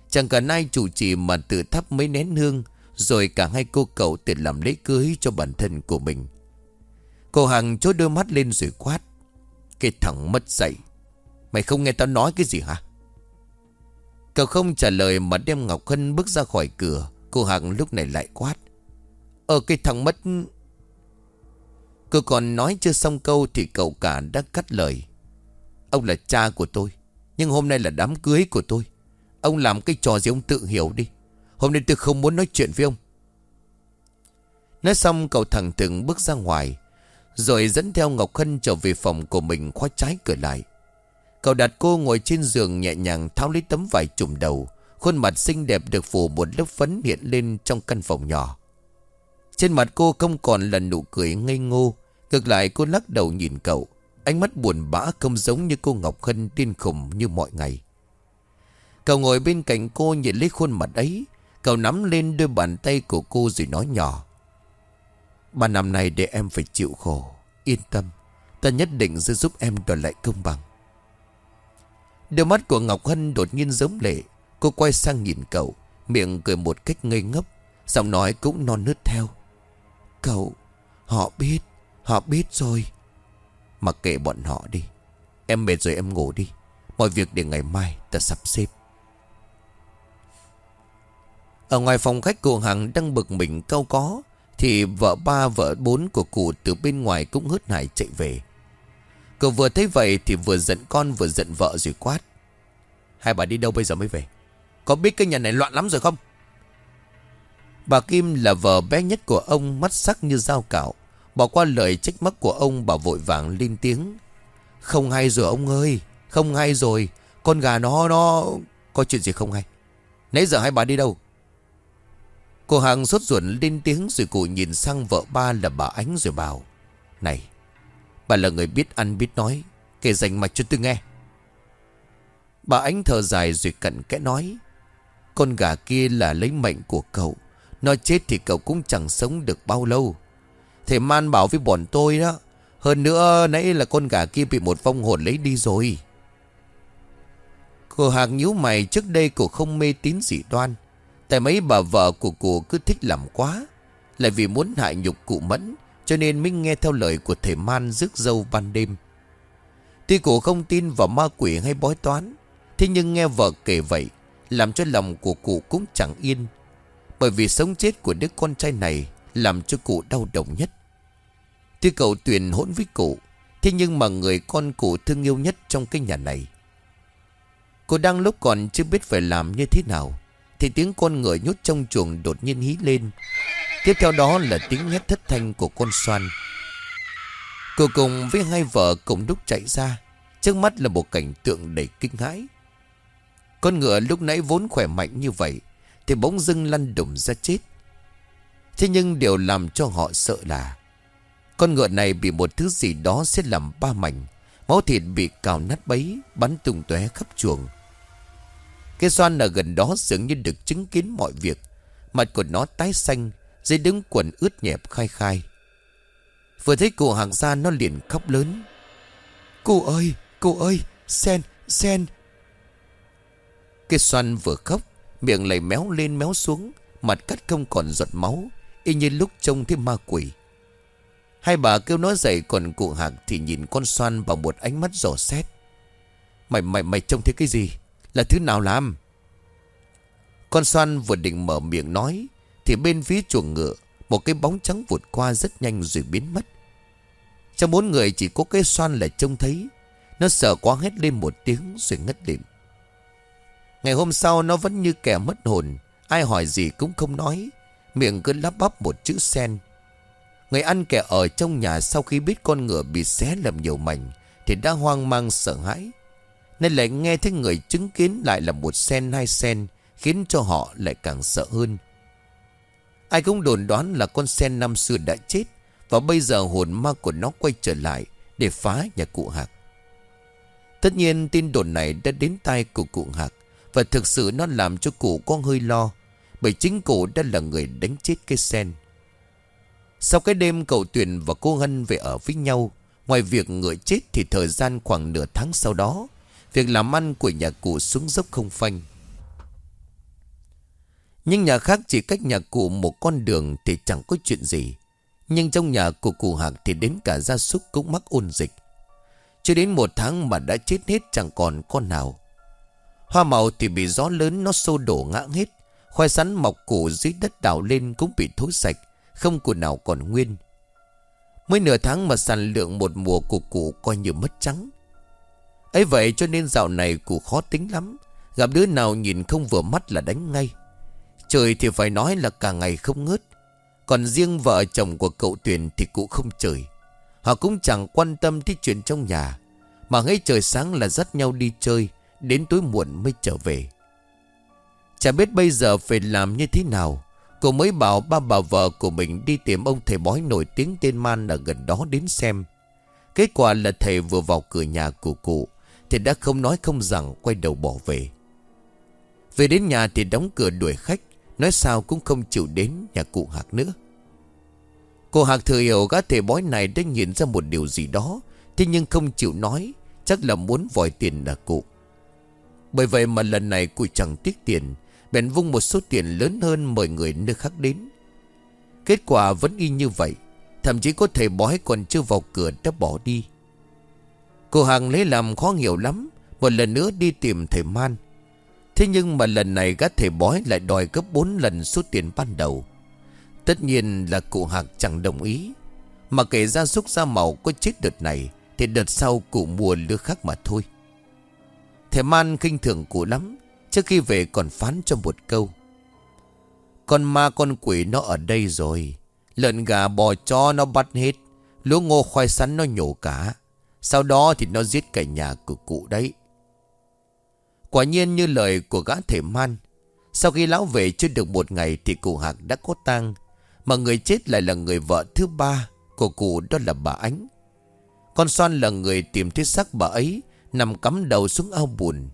Chẳng cần ai chủ trì mà tự thắp mấy nén hương, rồi cả hai cô cậu tiện làm lễ cưới cho bản thân của mình. Cô Hằng chốt đôi mắt lên rồi quát, Cái thằng mất dạy, Mày không nghe tao nói cái gì hả? Cậu không trả lời mà đem Ngọc Hân bước ra khỏi cửa. Cô Hằng lúc này lại quát. Ờ cái thằng mất. Cô còn nói chưa xong câu Thì cậu cả đã cắt lời. Ông là cha của tôi, Nhưng hôm nay là đám cưới của tôi. Ông làm cái trò gì ông tự hiểu đi. Hôm nay tôi không muốn nói chuyện với ông. Nói xong, cậu thẳng thừng bước ra ngoài, Rồi dẫn theo Ngọc Hân trở về phòng của mình khóa trái cửa lại. Cậu đặt cô ngồi trên giường nhẹ nhàng tháo lấy tấm vải trùm đầu. Khuôn mặt xinh đẹp được phủ một lớp phấn hiện lên trong căn phòng nhỏ. Trên mặt cô không còn là nụ cười ngây ngô. Ngược lại, cô lắc đầu nhìn cậu. Ánh mắt buồn bã không giống như cô Ngọc Hân điên khùng như mọi ngày. Cậu ngồi bên cạnh cô nhìn lấy khuôn mặt ấy. Cậu nắm lên đôi bàn tay của cô rồi nói nhỏ. Ba năm này để em phải chịu khổ. Yên tâm. Ta nhất định sẽ giúp em đòi lại công bằng. Đôi mắt của Ngọc Hân đột nhiên giống lệ. Cô quay sang nhìn cậu, Miệng cười một cách ngây ngốc, Giọng nói cũng non nứt theo. Cậu, Họ biết Họ biết rồi. Mặc kệ bọn họ đi, Em mệt rồi em ngủ đi, Mọi việc để ngày mai ta sắp xếp. Ở ngoài phòng khách của Hằng đang bực mình câu có, Thì vợ ba, vợ bốn của cụ từ bên ngoài cũng hớt hải chạy về. Cậu vừa thấy vậy thì vừa giận con, vừa giận vợ rồi quát. Hai bà đi đâu bây giờ mới về? Có biết cái nhà này loạn lắm rồi không? Bà Kim là vợ bé nhất của ông, Mắt sắc như dao cạo. Bỏ qua lời trách móc của ông, Bà vội vàng lên tiếng. Không hay rồi ông ơi, Không hay rồi. Con gà nó nó Có chuyện gì không hay? Nãy giờ hai bà đi đâu? Cô hàng sốt ruột lên tiếng Rồi cụ nhìn sang vợ ba là bà Ánh rồi bảo, Này Bà là người biết ăn biết nói, Kể dành mạch cho tôi nghe. Bà Ánh thở dài rồi cận kẽ nói, Con gà kia là lấy mệnh của cậu Nó chết thì cậu cũng chẳng sống được bao lâu. Thầy man bảo với bọn tôi đó, Hơn nữa nãy là con gà kia bị một vong hồn lấy đi rồi. Cô Hạc nhíu mày, trước đây cô không mê tín dị đoan, Tại mấy bà vợ của cô cứ thích làm quá, Lại vì muốn hại nhục cụ mẫn cho nên mới nghe theo lời của thầy man rước dâu ban đêm. Tuy cổ không tin vào ma quỷ hay bói toán, Thế nhưng nghe vợ kể vậy, Làm cho lòng của cụ cũng chẳng yên. Bởi vì sống chết của đứa con trai này Làm cho cụ đau đầu nhất. Tuy cậu tuyển hỗn với cụ, Thế nhưng mà người con cụ thương yêu nhất trong cái nhà này. Cô đang lúc còn chưa biết phải làm như thế nào, Thì tiếng con ngựa nhốt trong chuồng đột nhiên hí lên. Tiếp theo đó là tiếng hét thất thanh của con xoan Cô cùng với hai vợ cùng đúc chạy ra, Trước mắt là một cảnh tượng đầy kinh hãi. Con ngựa lúc nãy vốn khỏe mạnh như vậy, Thì bỗng dưng lăn đùng ra chết. Thế nhưng điều làm cho họ sợ là, Con ngựa này bị một thứ gì đó sẽ làm ba mảnh, Máu thịt bị cào nát bấy, Bắn tung tóe khắp chuồng. Cái xoan ở gần đó dường như được chứng kiến mọi việc, Mặt của nó tái xanh Dây đứng quần ướt nhẹp khai khai. Vừa thấy cụ hàng ra nó liền khóc lớn. Cô ơi, cô ơi, sen, sen. Cái xoan vừa khóc Miệng lại méo lên méo xuống Mặt cắt không còn giọt máu Y như lúc trông thấy ma quỷ. Hai bà kêu nó dậy Còn cụ hạc thì nhìn con xoan Bằng một ánh mắt giỏ xét. Mày mày mày trông thấy cái gì? Là thứ nào làm? Con xoan vừa định mở miệng nói thì bên phía chuồng ngựa, Một cái bóng trắng vụt qua rất nhanh rồi biến mất. Trong bốn người chỉ có cái xoan là trông thấy, Nó sợ quá hét lên một tiếng rồi ngất lịm. Ngày hôm sau nó vẫn như kẻ mất hồn, Ai hỏi gì cũng không nói, Miệng cứ lắp bắp một chữ sen. Người ăn kẻ ở trong nhà sau khi biết con ngựa bị xé làm nhiều mảnh Thì đã hoang mang sợ hãi, Nên lại nghe thấy người chứng kiến lại là một sen hai sen, Khiến cho họ lại càng sợ hơn. Ai cũng đồn đoán là con sen năm xưa đã chết, Và bây giờ hồn ma của nó quay trở lại Để phá nhà cụ Hạc. Tất nhiên, tin đồn này đã đến tai của cụ Hạc, Và thực sự nó làm cho cụ có hơi lo, Bởi chính cụ đã là người đánh chết cái sen. Sau cái đêm cậu Tuyền và cô Hân về ở với nhau, Ngoài việc ngựa chết thì thời gian khoảng nửa tháng sau đó, Việc làm ăn của nhà cụ xuống dốc không phanh. Nhưng nhà khác chỉ cách nhà cụ một con đường thì chẳng có chuyện gì. Nhưng trong nhà của cụ Hạc thì đến cả gia súc cũng mắc ôn dịch. Chưa đến một tháng mà đã chết hết chẳng còn con nào. Hoa màu thì bị gió lớn nó xô đổ ngã hết. Khoai sắn mọc củ dưới đất đào lên cũng bị thối sạch, Không củ nào còn nguyên. Mới nửa tháng mà sản lượng một mùa của cụ coi như mất trắng. Ấy vậy cho nên dạo này cụ khó tính lắm. Gặp đứa nào nhìn không vừa mắt là đánh ngay. Trời thì phải nói là cả ngày không ngớt. Còn riêng vợ chồng của cậu Tuyền thì cũng không trời. Họ cũng chẳng quan tâm tới chuyện trong nhà, Mà ngay trời sáng là dắt nhau đi chơi, Đến tối muộn mới trở về. Chả biết bây giờ phải làm như thế nào, Cô mới bảo ba bà vợ của mình đi tìm ông thầy bói nổi tiếng tên Man ở gần đó đến xem. Kết quả là thầy vừa vào cửa nhà của cụ, Thì đã không nói không rằng quay đầu bỏ về. Về đến nhà thì đóng cửa đuổi khách. Nói sao cũng không chịu đến nhà cụ Hạc nữa. Cô Hạc thừa hiểu gã thầy bói này đã nhìn ra một điều gì đó, Thế nhưng không chịu nói, Chắc là muốn vòi tiền là cụ. Bởi vậy mà lần này cụ chẳng tiếc tiền, Bèn vung một số tiền lớn hơn mời người nơi khác đến. Kết quả vẫn y như vậy, Thậm chí có thầy bói còn chưa vào cửa đã bỏ đi. Cô Hằng lấy làm khó hiểu lắm, Một lần nữa đi tìm thầy Man. Thế nhưng mà lần này gã thầy bói lại đòi gấp 4 lần số tiền ban đầu. Tất nhiên là cụ Hạc chẳng đồng ý. Mà kể ra súc ra màu có chết đợt này, Thì đợt sau cụ mua lứa khác mà thôi. Thầy Man kinh thường cụ lắm, Trước khi về còn phán cho một câu. Con ma con quỷ nó ở đây rồi, Lợn gà bò cho nó bắt hết, Lúa ngô khoai sắn nó nhổ cả. Sau đó thì nó giết cả nhà của cụ đấy. Quả nhiên như lời của gã thể man, Sau khi lão về chưa được một ngày Thì cụ Hạc đã có tang, Mà người chết lại là người vợ thứ ba Của cụ, đó là bà Ánh. Con Soan là người tìm thấy xác bà ấy, Nằm cắm đầu xuống ao bùn.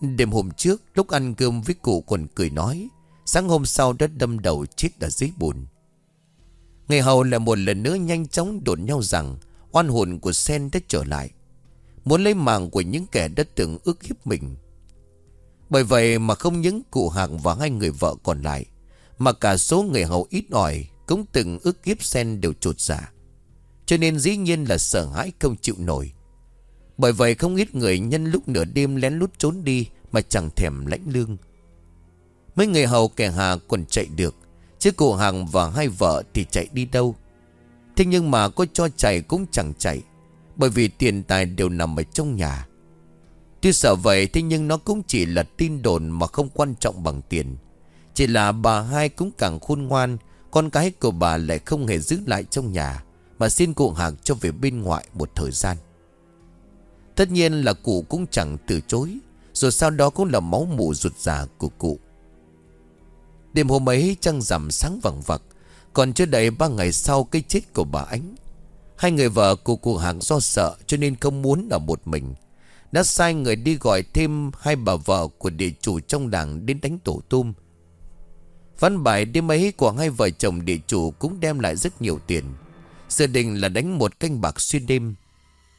Đêm hôm trước, lúc ăn cơm với cụ còn cười nói, Sáng hôm sau đã đâm đầu chết ở dưới bùn. Ngày hầu là một lần nữa nhanh chóng đồn nhau rằng Oan hồn của Sen đã trở lại. Muốn lấy mạng của những kẻ đã từng ước hiếp mình. Bởi vậy mà không những cụ hàng và hai người vợ còn lại, Mà cả số người hầu ít ỏi Cũng từng ước hiếp Sen đều trột giả. Cho nên dĩ nhiên là sợ hãi không chịu nổi. Bởi vậy không ít người nhân lúc nửa đêm lén lút trốn đi Mà chẳng thèm lãnh lương. Mấy người hầu kẻ hà còn chạy được, Chứ cụ hàng và hai vợ thì chạy đi đâu. Thế nhưng mà có cho chạy cũng chẳng chạy. Bởi vì tiền tài đều nằm ở trong nhà. Tuy sợ vậy, thế nhưng nó cũng chỉ là tin đồn mà không quan trọng bằng tiền. Chỉ là bà hai cũng càng khôn ngoan, Con cái của bà lại không hề giữ lại trong nhà, Mà xin cụ hàng cho về bên ngoại một thời gian. Tất nhiên là cụ cũng chẳng từ chối, Rồi sau đó cũng là máu mủ ruột già của cụ. Đêm hôm ấy trăng rằm sáng vẳng vặc, Còn chưa đầy ba ngày sau cái chết của bà Ánh Hai người vợ của cụ hàng do sợ cho nên không muốn ở một mình. Đã sai người đi gọi thêm hai bà vợ của địa chủ trong làng đến đánh tổ tum. Văn bài đêm ấy của hai vợ chồng địa chủ cũng đem lại rất nhiều tiền. Dự định là đánh một canh bạc xuyên đêm.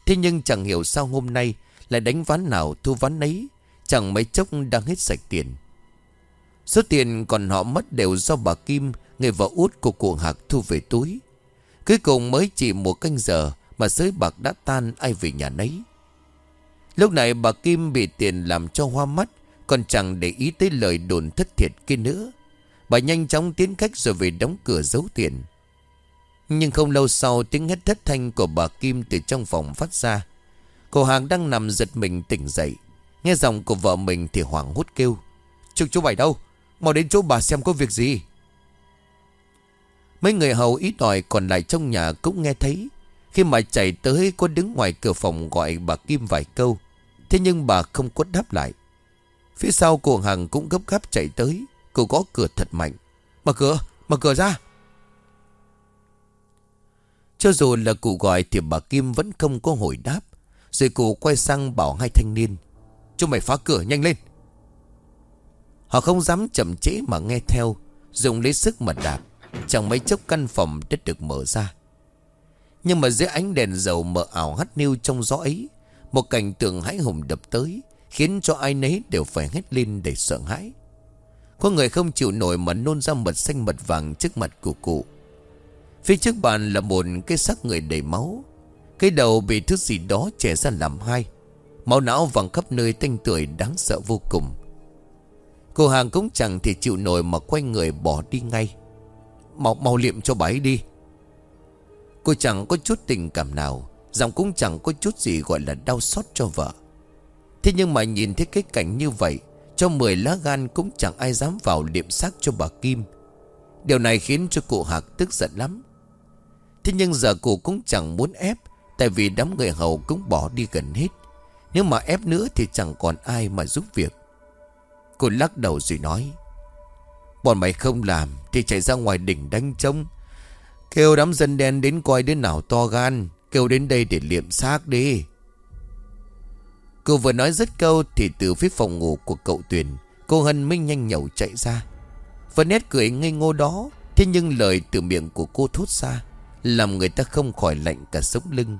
Thế nhưng chẳng hiểu sao hôm nay lại đánh ván nào thu ván ấy Chẳng mấy chốc đang hết sạch tiền. Số tiền còn họ mất đều do bà Kim, Người vợ út của cụ Hạc thu về túi. Cuối cùng mới chỉ một canh giờ Mà sới bạc đã tan, ai về nhà nấy. Lúc này bà Kim bị tiền làm cho hoa mắt, Còn chẳng để ý tới lời đồn thất thiệt kia nữa. Bà nhanh chóng tiến khách rồi về đóng cửa giấu tiền. Nhưng không lâu sau, tiếng hét thất thanh của bà Kim từ trong phòng phát ra. Cô hàng đang nằm giật mình tỉnh dậy. Nghe giọng của vợ mình thì hoảng hốt kêu. Chú chú bảy đâu? Mau đến chỗ bà xem có việc gì. Mấy người hầu ít ỏi còn lại trong nhà cũng nghe thấy. Khi mà chạy tới có đứng ngoài cửa phòng gọi bà Kim vài câu. Thế nhưng bà không có đáp lại. Phía sau cô Hằng cũng gấp gáp chạy tới. Cô gõ cửa thật mạnh. Mở cửa, mở cửa ra. Cho dù là cụ gọi thì bà Kim vẫn không có hồi đáp. Rồi cụ quay sang bảo hai thanh niên. Chúng mày phá cửa nhanh lên. Họ không dám chậm trễ mà nghe theo Dùng lấy sức mà đạp. Chẳng mấy chốc căn phòng đã được mở ra. Nhưng mà dưới ánh đèn dầu mờ ảo hắt nêu trong gió ấy, Một cảnh tượng hãi hùng đập tới, Khiến cho ai nấy đều phải hét lên để sợ hãi. Có người không chịu nổi mà nôn ra mật xanh mật vàng trước mặt của cụ. Phía trước bàn là một cái xác người đầy máu. Cái đầu bị thứ gì đó chẻ ra làm hai. Máu não vàng khắp nơi tanh tuổi đáng sợ vô cùng. Cô hàng cũng chẳng thể chịu nổi mà quay người bỏ đi ngay. Mau mau liệm cho bà ấy đi. Cô chẳng có chút tình cảm nào, Giọng cũng chẳng có chút gì gọi là đau xót cho vợ. Thế nhưng mà nhìn thấy cái cảnh như vậy, Cho 10 lá gan cũng chẳng ai dám vào liệm xác cho bà Kim. Điều này khiến cho cụ Hạc tức giận lắm. Thế nhưng giờ cụ cũng chẳng muốn ép, Tại vì đám người hầu cũng bỏ đi gần hết. Nếu mà ép nữa thì chẳng còn ai mà giúp việc. Cô lắc đầu rồi nói Bọn mày không làm Thì chạy ra ngoài đỉnh đánh trống. Kêu đám dân đen đến coi đứa nào to gan, Kêu đến đây để liệm xác đi. Cô vừa nói dứt câu Thì từ phía phòng ngủ của cậu Tuyền, Cô Hân mới nhanh nhậu chạy ra. Và nét cười ngây ngô đó, Thế nhưng lời từ miệng của cô thốt ra, Làm người ta không khỏi lạnh cả sống lưng.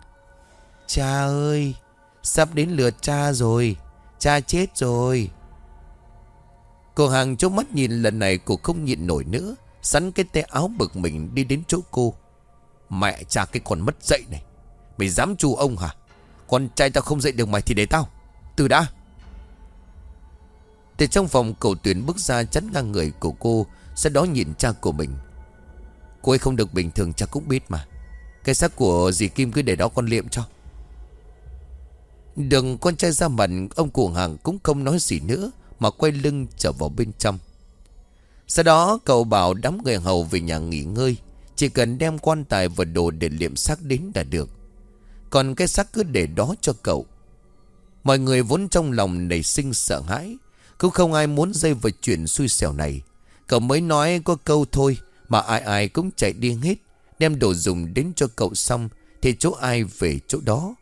Cha ơi, Sắp đến lượt cha rồi, Cha chết rồi. Cô hàng chốc mắt nhìn lần này cô không nhịn nổi nữa, Sắn cái tay áo bực mình đi đến chỗ cô. Mẹ cha, cái con mất dậy này, Mày dám chu ông hả? Con trai tao không dậy được mày thì để tao. Từ đã. Từ trong phòng, cậu tuyển bước ra chắn ngang người của cô, Sau đó nhìn cha của mình. Cô ấy không được bình thường, cha cũng biết mà. Cái xác của dì Kim cứ để đó con liệm cho. Đừng, con trai ra mặt, Ông của hàng cũng không nói gì nữa. Mà quay lưng trở vào bên trong. Sau đó, cậu bảo đám người hầu về nhà nghỉ ngơi, Chỉ cần đem quan tài và đồ để liệm xác đến là được. Còn cái xác cứ để đó cho cậu. Mọi người vốn trong lòng nảy sinh sợ hãi, Cũng không ai muốn dây vào chuyện xui xẻo này. Cậu mới nói có câu thôi Mà ai ai cũng chạy đi hết, Đem đồ dùng đến cho cậu xong Thì chỗ ai về chỗ đó.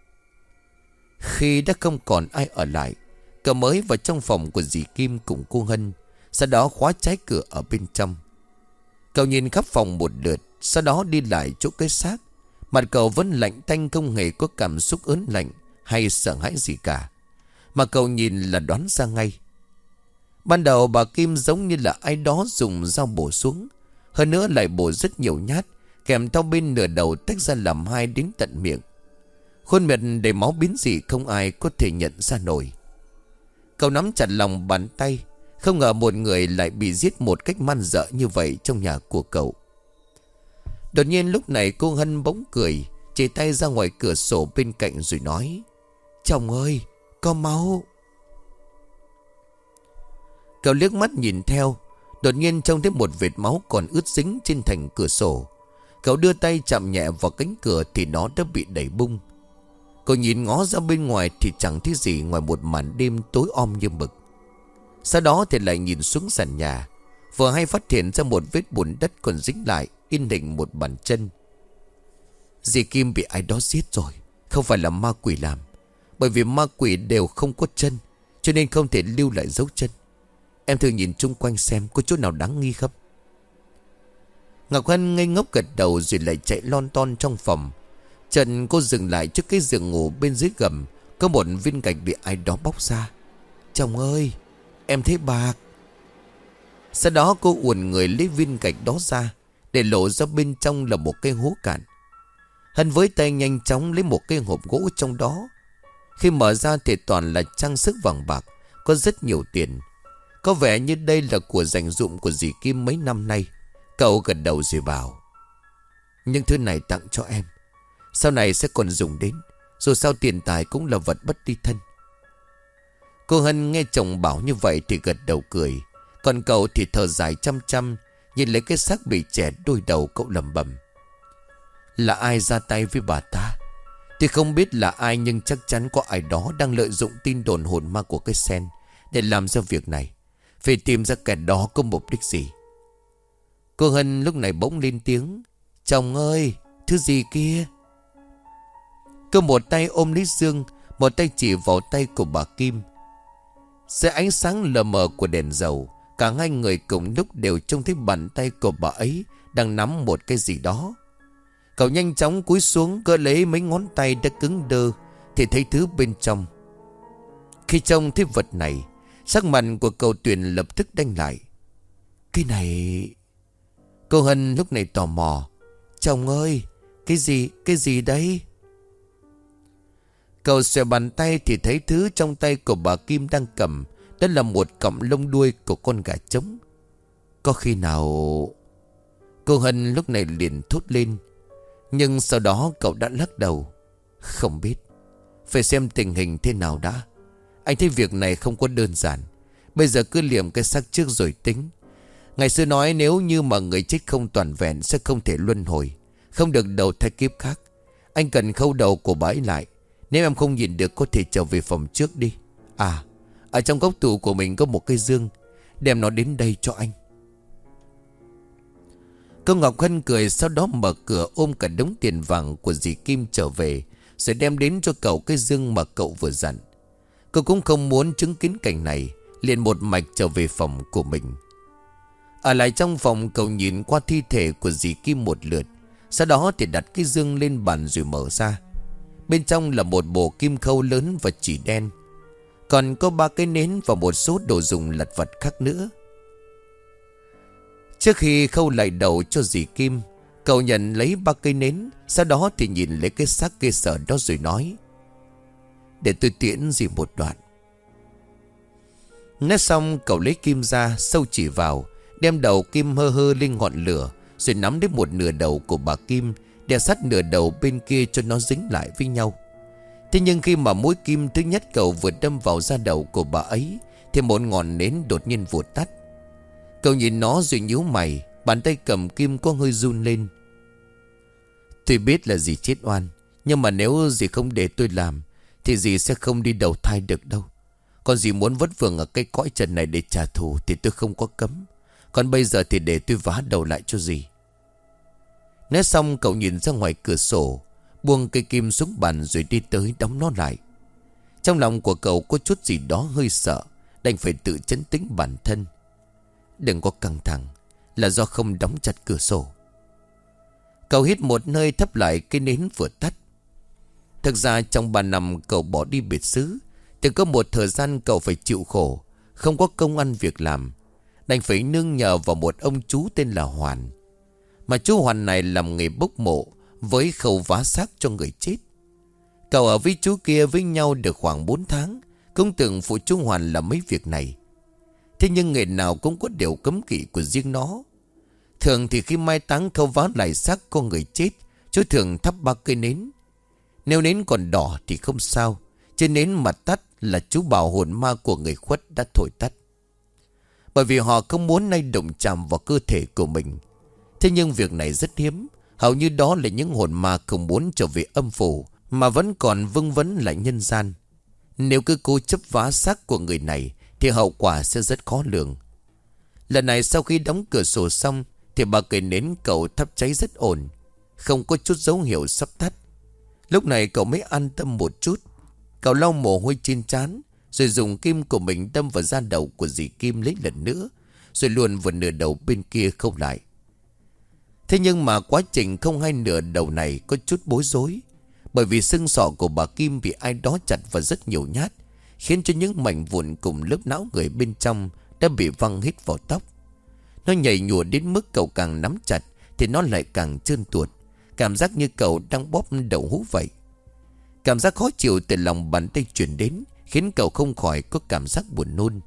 Khi đã không còn ai ở lại Cậu mới vào trong phòng của dì Kim cùng cô Hân, Sau đó khóa trái cửa ở bên trong. Cậu nhìn khắp phòng một lượt, Sau đó đi lại chỗ cái xác. Mặt cậu vẫn lạnh tanh không hề có cảm xúc ớn lạnh Hay sợ hãi gì cả. Mà cậu nhìn là đoán ra ngay. Ban đầu bà Kim giống như là ai đó dùng dao bổ xuống, Hơn nữa lại bổ rất nhiều nhát, Kèm theo bên nửa đầu tách ra làm hai đến tận miệng. Khuôn mặt đầy máu biến dị không ai có thể nhận ra nổi. Cậu nắm chặt lòng bàn tay, Không ngờ một người lại bị giết một cách man dợ như vậy trong nhà của cậu. Đột nhiên lúc này cô Hân bỗng cười, Chỉ tay ra ngoài cửa sổ bên cạnh rồi nói, Chồng ơi, có máu. Cậu liếc mắt nhìn theo, Đột nhiên trông thấy một vệt máu còn ướt dính trên thành cửa sổ. Cậu đưa tay chạm nhẹ vào cánh cửa thì nó đã bị đẩy bung. Cậu nhìn ngó ra bên ngoài thì chẳng thấy gì ngoài một màn đêm tối om như mực. Sau đó thì lại nhìn xuống sàn nhà. Vừa hay phát hiện ra một vết bùn đất còn dính lại, In hình một bàn chân. Dì Kim bị ai đó giết rồi. Không phải là ma quỷ làm, Bởi vì ma quỷ đều không có chân, Cho nên không thể lưu lại dấu chân. Em thử nhìn chung quanh xem Có chỗ nào đáng nghi không? Ngọc Hân ngây ngốc gật đầu Rồi lại chạy lon ton trong phòng. Trần cô dừng lại trước cái giường ngủ bên dưới gầm, Có một viên gạch bị ai đó bóc ra. Chồng ơi, Em thấy bạc Sau đó cô uồn người lấy viên gạch đó ra, Để lộ ra bên trong là một cái hố cạn. Hân với tay nhanh chóng lấy một cái hộp gỗ trong đó. Khi mở ra thì toàn là trang sức vàng bạc, Có rất nhiều tiền. Có vẻ như đây là của dành dụng của dì Kim mấy năm nay. Cậu gật đầu rồi bảo, Những thứ này tặng cho em. Sau này sẽ còn dùng đến, Dù sao tiền tài cũng là vật bất đi thân. Cô Hân nghe chồng bảo như vậy thì gật đầu cười. Còn cậu thì thở dài chăm chăm, Nhìn lấy cái xác bị trẻ đôi đầu cậu lầm bầm Là ai ra tay với bà ta? Thì không biết là ai nhưng chắc chắn có ai đó đang lợi dụng tin đồn hồn ma của cái sen Để làm ra việc này. Phải tìm ra kẻ đó có mục đích gì. Cô Hân lúc này bỗng lên tiếng. Chồng ơi, Thứ gì kia? Cô một tay ôm Lý Dương, Một tay chỉ vào tay của bà Kim. Dưới ánh sáng lờ mờ của đèn dầu, Cả hai người cùng lúc đều trông thấy bàn tay của bà ấy Đang nắm một cái gì đó. Cậu nhanh chóng cúi xuống Cơ lấy mấy ngón tay đã cứng đơ, Thì thấy thứ bên trong. Khi trông thấy vật này, Sắc mặt của cậu Tuyền lập tức đanh lại. Cái này Cô Hân lúc này tò mò. Chồng ơi, Cái gì Cái gì đấy? Cậu xòe bàn tay thì thấy thứ trong tay của bà Kim đang cầm. Đó là một cọng lông đuôi của con gà trống. Có khi nào Cô Hân lúc này liền thốt lên. Nhưng sau đó cậu đã lắc đầu. Không biết. Phải xem tình hình thế nào đã. Anh thấy việc này không có đơn giản. Bây giờ cứ liệm cái xác trước rồi tính. Ngày xưa nói nếu như mà người chết không toàn vẹn sẽ không thể luân hồi. Không được đầu thay kiếp khác. Anh cần khâu đầu của bà ấy lại. Nếu em không nhìn được, có thể trở về phòng trước đi. À Ở trong góc tủ của mình có một cây dương Đem nó đến đây cho anh. Cô Ngọc Hân cười, sau đó mở cửa ôm cả đống tiền vàng của dì Kim trở về, Rồi đem đến cho cậu cái dương mà cậu vừa dặn. Cô cũng không muốn chứng kiến cảnh này, liền một mạch trở về phòng của mình. Ở lại trong phòng, cậu nhìn qua thi thể của dì Kim một lượt. Sau đó thì đặt cái dương lên bàn rồi mở ra. Bên trong là một bộ kim khâu lớn và chỉ đen. Còn có ba cái nến và một số đồ dùng lặt vật khác nữa. Trước khi khâu lại đầu cho dì Kim, Cậu nhận lấy ba cây nến, Sau đó thì nhìn lấy cái xác cây sở đó rồi nói, Để tôi tiễn dì một đoạn. Nói xong, cậu lấy kim ra Sâu chỉ vào, Đem đầu kim hơ hơ lên ngọn lửa, Rồi nắm đến một nửa đầu của bà Kim Đè sắt nửa đầu bên kia cho nó dính lại với nhau. Thế nhưng khi mà mũi kim thứ nhất cậu vừa đâm vào da đầu của bà ấy, Thì một ngọn nến đột nhiên vụt tắt. Cậu nhìn nó rồi nhíu mày, Bàn tay cầm kim có hơi run lên. Tôi biết là dì chết oan, Nhưng mà nếu dì không để tôi làm, Thì dì sẽ không đi đầu thai được đâu. Còn dì muốn vất vưởng ở cái cõi trần này để trả thù Thì tôi không có cấm. Còn bây giờ thì để tôi vá đầu lại cho dì. Nói xong cậu nhìn ra ngoài cửa sổ, Buông cây kim xuống bàn rồi đi tới đóng nó lại. Trong lòng của cậu có chút gì đó hơi sợ, Đành phải tự chấn tĩnh bản thân. Đừng có căng thẳng, Là do không đóng chặt cửa sổ. Cậu hít một nơi thấp lại cái nến vừa tắt. Thực ra trong 3 năm cậu bỏ đi biệt xứ Thì có một thời gian cậu phải chịu khổ, Không có công ăn việc làm. Đành phải nương nhờ vào một ông chú tên là Hoàn. Mà chú Hoàn này làm nghề bốc mộ Với khâu vá xác cho người chết. Cậu ở với chú kia với nhau được khoảng 4 tháng, Cũng tưởng phụ chú Hoàn làm mấy việc này. Thế nhưng nghề nào cũng có điều cấm kỵ của riêng nó. Thường thì khi mai táng khâu vá lại xác con người chết, Chú thường thắp ba cây nến. Nếu nến còn đỏ thì không sao, Trên nến mặt tắt là chú bảo hồn ma của người khuất đã thổi tắt. Bởi vì họ không muốn nay động chạm vào cơ thể của mình Thế nhưng việc này rất hiếm. Hầu như đó là những hồn ma không muốn trở về âm phủ, Mà vẫn còn vưng vấn lại nhân gian. Nếu cứ cố chấp vá xác của người này, Thì hậu quả sẽ rất khó lường. Lần này sau khi đóng cửa sổ xong, Thì bà cây nến cậu thắp cháy rất ổn, Không có chút dấu hiệu sắp tắt Lúc này cậu mới an tâm một chút. Cậu lau mồ hôi trên trán, Rồi dùng kim của mình đâm vào da đầu của dì Kim lấy lần nữa, Rồi luồn vào nửa đầu bên kia không lại. Thế nhưng mà quá trình không hay nửa đầu này có chút bối rối. Bởi vì xương sọ của bà Kim bị ai đó chặt và rất nhiều nhát, Khiến cho những mảnh vụn cùng lớp não người bên trong Đã bị văng hít vào tóc. Nó nhảy nhùa đến mức cậu càng nắm chặt Thì nó lại càng trơn tuột. Cảm giác như cậu đang bóp đầu hú vậy. Cảm giác khó chịu từ lòng bàn tay chuyển đến, Khiến cậu không khỏi có cảm giác buồn nôn.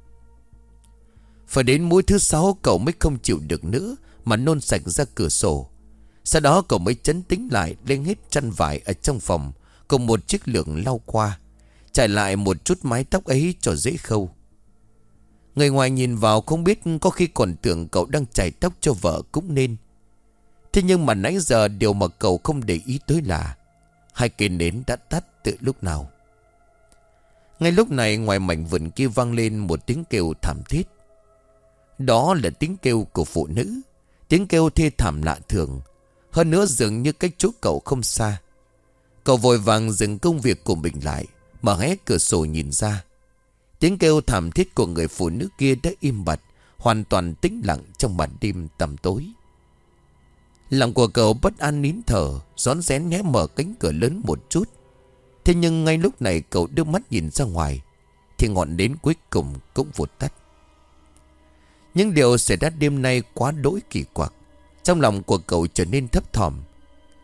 Phải đến mũi thứ sáu cậu mới không chịu được nữa mà nôn sạch ra cửa sổ. Sau đó cậu mới chấn tĩnh lại Lên hết chăn vải ở trong phòng, Cùng một chiếc lượng lau qua, Trải lại một chút mái tóc ấy cho dễ khâu. Người ngoài nhìn vào không biết Có khi còn tưởng cậu đang chải tóc cho vợ cũng nên. Thế nhưng mà nãy giờ điều mà cậu không để ý tới là Hai cây nến đã tắt từ lúc nào. Ngay lúc này ngoài mảnh vườn kia vang lên một tiếng kêu thảm thiết. Đó là tiếng kêu của phụ nữ. Tiếng kêu thê thảm lạ thường. Hơn nữa dường như cách chỗ cậu không xa. Cậu vội vàng dừng công việc của mình lại, Mở hé cửa sổ nhìn ra. Tiếng kêu thảm thiết của người phụ nữ kia đã im bặt, Hoàn toàn tĩnh lặng trong màn đêm tầm tối. Lòng của cậu bất an nín thở, Rón rén nhé mở cánh cửa lớn một chút. Thế nhưng ngay lúc này cậu đưa mắt nhìn ra ngoài, Thì ngọn đến cuối cùng cũng vụt tắt. Những điều xảy ra đêm nay quá đỗi kỳ quặc. Trong lòng của cậu trở nên thấp thỏm.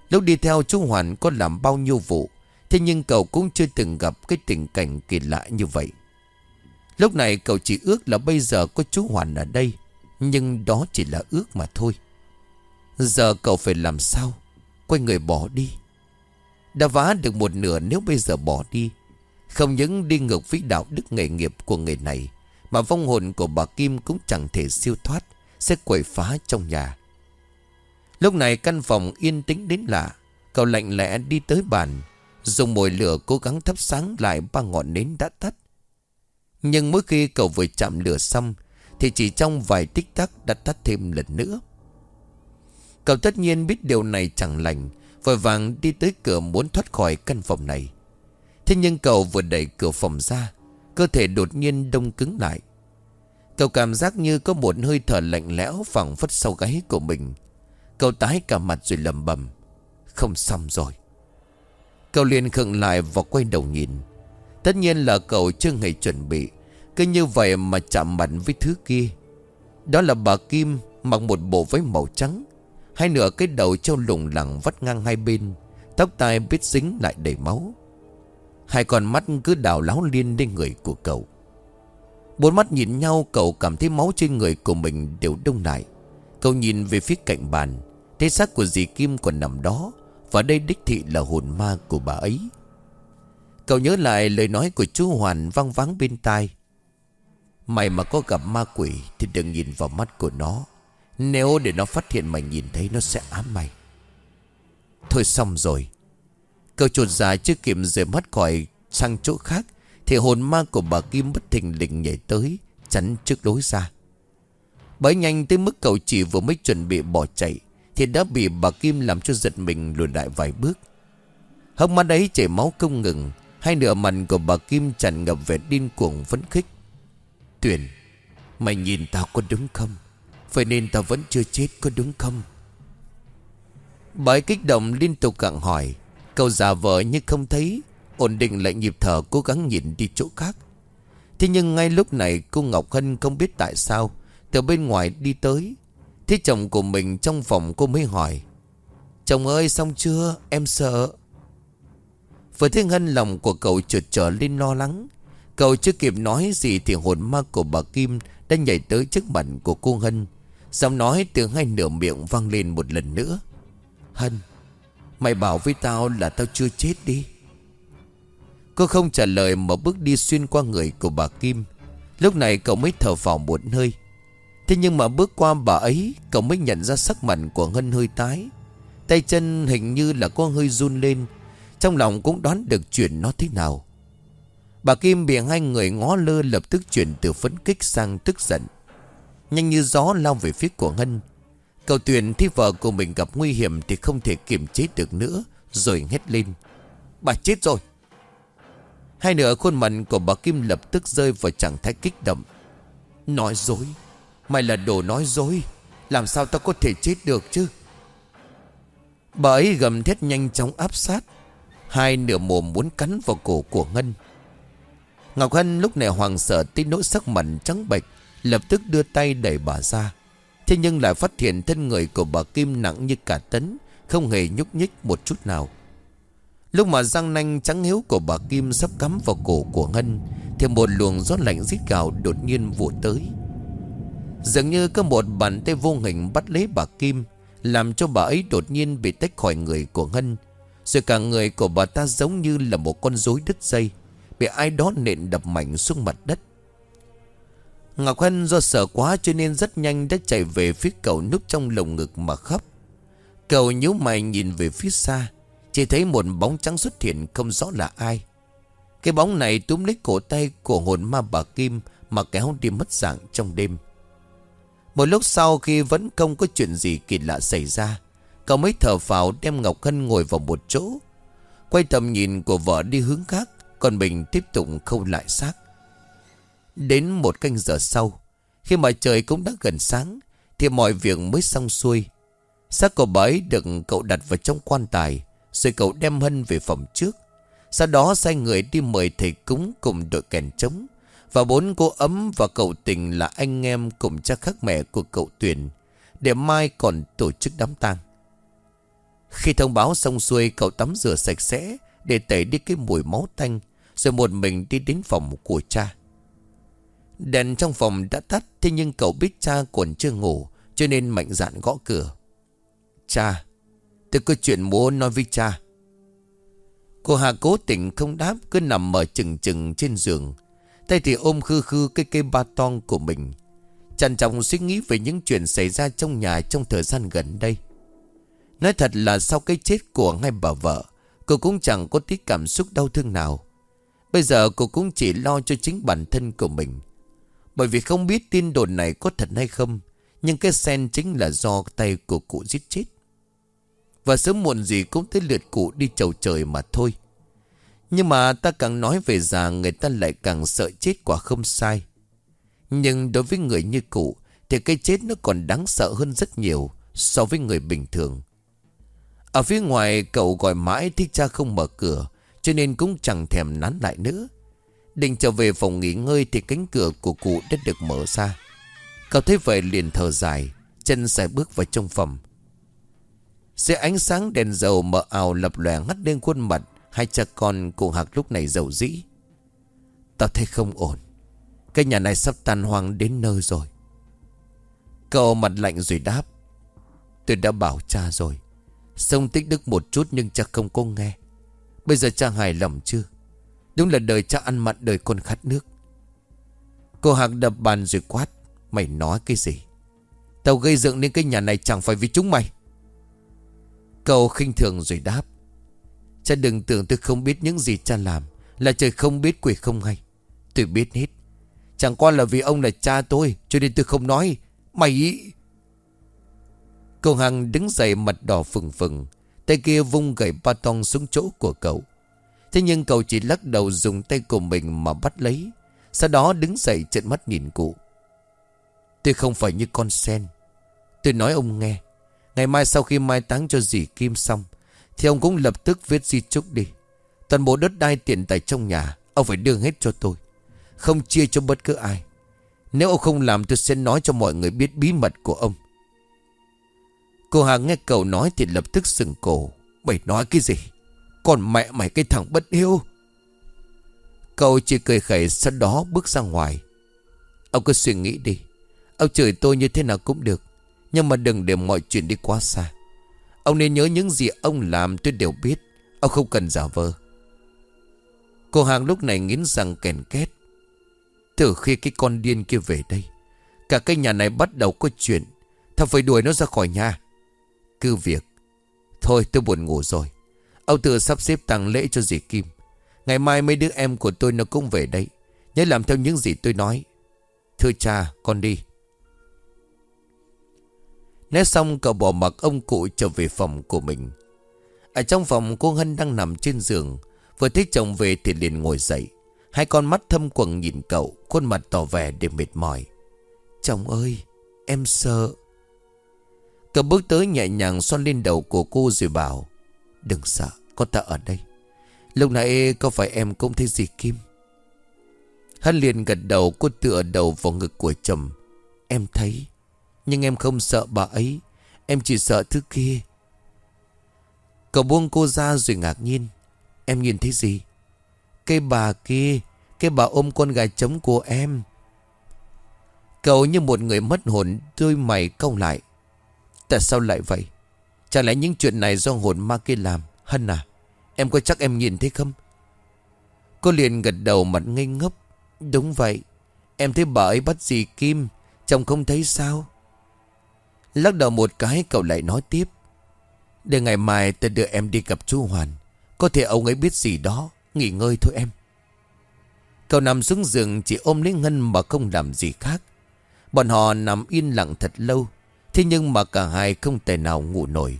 Lúc đi theo chú Hoàn có làm bao nhiêu vụ, Thế nhưng cậu cũng chưa từng gặp cái tình cảnh kỳ lạ như vậy. Lúc này cậu chỉ ước là bây giờ có chú Hoàn ở đây, Nhưng đó chỉ là ước mà thôi. Giờ cậu phải làm sao? Quay người bỏ đi. Đã vá được một nửa, nếu bây giờ bỏ đi, Không những đi ngược với đạo đức nghề nghiệp của người này mà vong hồn của bà Kim cũng chẳng thể siêu thoát, Sẽ quậy phá trong nhà. Lúc này căn phòng yên tĩnh đến lạ, Cậu lạnh lẽ đi tới bàn, Dùng mồi lửa cố gắng thắp sáng lại ba ngọn nến đã tắt. Nhưng mỗi khi cậu vừa chạm lửa xong, Thì chỉ trong vài tích tắc đã tắt thêm lần nữa. Cậu tất nhiên biết điều này chẳng lành, Vội vàng đi tới cửa muốn thoát khỏi căn phòng này. Thế nhưng cậu vừa đẩy cửa phòng ra Cơ thể đột nhiên đông cứng lại. Cậu cảm giác như có một hơi thở lạnh lẽo phẳng phất sau gáy của mình. Cậu tái cả mặt rồi lầm bầm Không xong rồi. Cậu liền khựng lại và quay đầu nhìn. Tất nhiên là cậu chưa hề chuẩn bị, Cứ như vậy mà chạm mặt với thứ kia. Đó là bà Kim Mặc một bộ váy màu trắng, Hai nửa cái đầu trâu lủng lẳng vắt ngang hai bên, Tóc tai biết dính lại đầy máu. Hai con mắt cứ đào láo liên lên người của cậu. Bốn mắt nhìn nhau, cậu cảm thấy máu trên người của mình đều đông lại. Cậu nhìn về phía cạnh bàn Thế xác của dì Kim còn nằm đó, Và đây đích thị là hồn ma của bà ấy. Cậu nhớ lại lời nói của chú Hoàn vang vắng bên tai. Mày mà có gặp ma quỷ Thì đừng nhìn vào mắt của nó. Nếu để nó phát hiện mày nhìn thấy, Nó sẽ ám mày. Thôi xong rồi. Cậu chuột dài chưa kịp rời mắt khỏi sang chỗ khác, Thì hồn ma của bà Kim bất thình lình nhảy tới, Chắn trước lối ra. Bấy nhanh tới mức cậu chỉ vừa mới chuẩn bị bỏ chạy, Thì đã bị bà Kim làm cho giật mình lùi lại vài bước. Hốc mắt ấy chảy máu không ngừng, Hai nửa mặt của bà Kim tràn ngập vẻ điên cuồng phấn khích. Tuyền, Mày nhìn tao có đúng không? Vậy nên tao vẫn chưa chết có đúng không? Bà ấy kích động liên tục gặng hỏi Cậu giả vờ như không thấy, Ổn định lại nhịp thở, cố gắng nhìn đi chỗ khác. Thế nhưng ngay lúc này, cô Ngọc Hân không biết tại sao, Từ bên ngoài đi tới. Thế chồng của mình trong phòng cô mới hỏi, Chồng ơi, xong chưa? Em sợ. Vừa thấy Hân lòng của cậu trượt trở lên lo lắng, Cậu chưa kịp nói gì Thì hồn ma của bà Kim Đã nhảy tới trước mặt của cô Hân. Giọng nói từ hai nửa miệng vang lên một lần nữa, Hân Mày bảo với tao là tao chưa chết đi. Cô không trả lời mà bước đi xuyên qua người của bà Kim. Lúc này cậu mới thở vào một hơi. Thế nhưng mà bước qua bà ấy, Cậu mới nhận ra sắc mặt của Ngân hơi tái. Tay chân hình như là có hơi run lên. Trong lòng cũng đoán được chuyện nó thế nào. Bà Kim bị hai người ngó lơ lập tức chuyển từ phấn kích sang tức giận. Nhanh như gió lao về phía của Ngân. Cậu Tuyền thấy vợ của mình gặp nguy hiểm Thì không thể kiềm chế được nữa, Rồi hét lên. Bà chết rồi. Hai nửa khuôn mặt của bà Kim lập tức rơi vào trạng thái kích động. Nói dối, Mày là đồ nói dối, Làm sao tao có thể chết được chứ? Bà ấy gầm thét nhanh chóng áp sát. Hai nửa mồm muốn cắn vào cổ của Ngân. Ngọc Hân lúc này hoàng sợ tới nỗi sắc mặt trắng bệch, Lập tức đưa tay đẩy bà ra. Thế nhưng lại phát hiện thân người của bà Kim nặng như cả tấn, Không hề nhúc nhích một chút nào. Lúc mà răng nanh trắng hiếu của bà Kim sắp cắm vào cổ của Ngân, Thì một luồng gió lạnh rít gào đột nhiên vụt tới. Dường như có một bàn tay vô hình bắt lấy bà Kim, Làm cho bà ấy đột nhiên bị tách khỏi người của Ngân. Rồi cả người của bà ta giống như là một con rối đứt dây, Bị ai đó nện đập mạnh xuống mặt đất. Ngọc Hân do sợ quá cho nên rất nhanh đã chạy về phía cậu núp trong lồng ngực mà khóc. Cậu nhíu mày nhìn về phía xa, chỉ thấy một bóng trắng xuất hiện không rõ là ai. Cái bóng này túm lấy cổ tay của hồn ma bà Kim mà kéo đi mất dạng trong đêm. Một lúc sau khi vẫn không có chuyện gì kỳ lạ xảy ra, cậu mới thở phào đem Ngọc Hân ngồi vào một chỗ. Quay tầm nhìn của vợ đi hướng khác, còn mình tiếp tục khâu lại xác. Đến một canh giờ sau, Khi mà trời cũng đã gần sáng, Thì mọi việc mới xong xuôi. Xác của bà ấy được cậu đặt vào trong quan tài, Rồi cậu đem Hân về phòng trước. Sau đó sai người đi mời thầy cúng cùng đội kèn trống, Và bốn cô ấm và cậu tình là anh em cùng cha khắc mẹ của cậu Tuyền, Để mai còn tổ chức đám tang. Khi thông báo xong xuôi, cậu tắm rửa sạch sẽ, Để tẩy đi cái mùi máu tanh, Rồi một mình đi đến phòng của cha. Đèn trong phòng đã tắt, Thế nhưng cậu biết cha còn chưa ngủ, Cho nên mạnh dạn gõ cửa. Cha, Tôi có chuyện muốn nói với cha. Cô Hà cố tình không đáp, Cứ nằm mở chừng chừng trên giường. Tay thì ôm khư khư cái cây ba tong của mình. Tràn trọng suy nghĩ về những chuyện xảy ra trong nhà trong thời gian gần đây. Nói thật là sau cái chết của ngay bà vợ, Cô cũng chẳng có tí cảm xúc đau thương nào. Bây giờ cô cũng chỉ lo cho chính bản thân của mình. Bởi vì không biết tin đồn này có thật hay không, Nhưng cái sen chính là do tay của cụ giết chết. Và sớm muộn gì cũng tới lượt cụ đi chầu trời mà thôi. Nhưng mà ta càng nói về già, Người ta lại càng sợ chết quả không sai. Nhưng đối với người như cụ, Thì cái chết nó còn đáng sợ hơn rất nhiều So với người bình thường. Ở phía ngoài, cậu gọi mãi thích cha không mở cửa, Cho nên cũng chẳng thèm nán lại nữa. Định trở về phòng nghỉ ngơi Thì cánh cửa của cụ đã được mở ra. Cậu thấy vậy liền thở dài, Chân dài bước vào trong phòng. Dưới ánh sáng đèn dầu mờ ảo lập lòe ngắt lên khuôn mặt, Hai cha con cụ Hạc lúc này dầu dĩ. Tao thấy không ổn, Cái nhà này sắp tan hoang đến nơi rồi. Cậu mặt lạnh rồi đáp, Tôi đã bảo cha rồi Sông tích đức một chút nhưng cha không có nghe. Bây giờ cha hài lòng chưa? Đúng là đời cha ăn mặn, đời con khát nước. Cô Hạc đập bàn rồi quát, Mày nói cái gì? Tao gây dựng nên cái nhà này chẳng phải vì chúng mày. Cậu khinh thường rồi đáp, Cha đừng tưởng tôi không biết những gì cha làm, Là trời không biết quỷ không hay. Tôi biết hết. Chẳng qua là vì ông là cha tôi, Cho nên tôi không nói. Mày Cô Hằng đứng dậy mặt đỏ phừng phừng, Tay kia vung gậy ba tong xuống chỗ của cậu. Thế nhưng cậu chỉ lắc đầu dùng tay của mình mà bắt lấy. Sau đó đứng dậy trợn mắt nhìn cụ. Tôi không phải như con sen. Tôi nói ông nghe. Ngày mai sau khi mai táng cho dì Kim xong, Thì ông cũng lập tức viết di chúc đi. Toàn bộ đất đai tiền tài trong nhà, Ông phải đưa hết cho tôi. Không chia cho bất cứ ai. Nếu ông không làm, tôi sẽ nói cho mọi người biết bí mật của ông. Cô Hà nghe cậu nói thì lập tức sừng cổ. Bày nói cái gì? Còn mẹ mày cái thằng bất hiếu, Cậu chỉ cười khẩy Sau đó bước ra ngoài. Ông cứ suy nghĩ đi. Ông chửi tôi như thế nào cũng được. Nhưng mà đừng để mọi chuyện đi quá xa. Ông nên nhớ những gì ông làm tôi đều biết. Ông không cần giả vờ. Cô hàng lúc này nghiến răng kèn két. Từ khi cái con điên kia về đây Cả cái nhà này bắt đầu có chuyện. Thằng phải đuổi nó ra khỏi nhà. Cứ việc. Thôi tôi buồn ngủ rồi. Ông tự sắp xếp tang lễ cho dì Kim. Ngày mai mấy đứa em của tôi nó cũng về đây. Nhớ làm theo những gì tôi nói. Thưa cha, con đi. Né xong, cậu bỏ mặc ông cụ trở về phòng của mình. Ở trong phòng, cô Hân đang nằm trên giường. Vừa thấy chồng về thì liền ngồi dậy. Hai con mắt thâm quầng nhìn cậu, Khuôn mặt tỏ vẻ để mệt mỏi. Chồng ơi, Em sợ. Cậu bước tới nhẹ nhàng xoan lên đầu của cô rồi bảo Đừng sợ, con ta ở đây. Lúc nãy có phải em cũng thấy gì, Kim? Hân liền gật đầu, Cô tựa đầu vào ngực của chồng. Em thấy, Nhưng em không sợ bà ấy. Em chỉ sợ thứ kia. Cậu buông cô ra rồi ngạc nhiên. Em nhìn thấy gì? Cây bà kia Cây bà ôm con gà trống của em. Cậu như một người mất hồn, Đôi mày cau lại. Tại sao lại vậy? Chẳng lẽ những chuyện này do hồn ma kia làm? Hân à Em có chắc em nhìn thấy không? Cô liền gật đầu mặt ngây ngốc. Đúng vậy, Em thấy bà ấy bắt gì Kim, Chồng không thấy sao? Lắc đầu một cái, cậu lại nói tiếp. Để ngày mai tôi đưa em đi gặp chú Hoàn, Có thể ông ấy biết gì đó, Nghỉ ngơi thôi em. Cậu nằm xuống giường, chỉ ôm lấy Ngân mà không làm gì khác. Bọn họ nằm yên lặng thật lâu, Thế nhưng mà cả hai không thể nào ngủ nổi.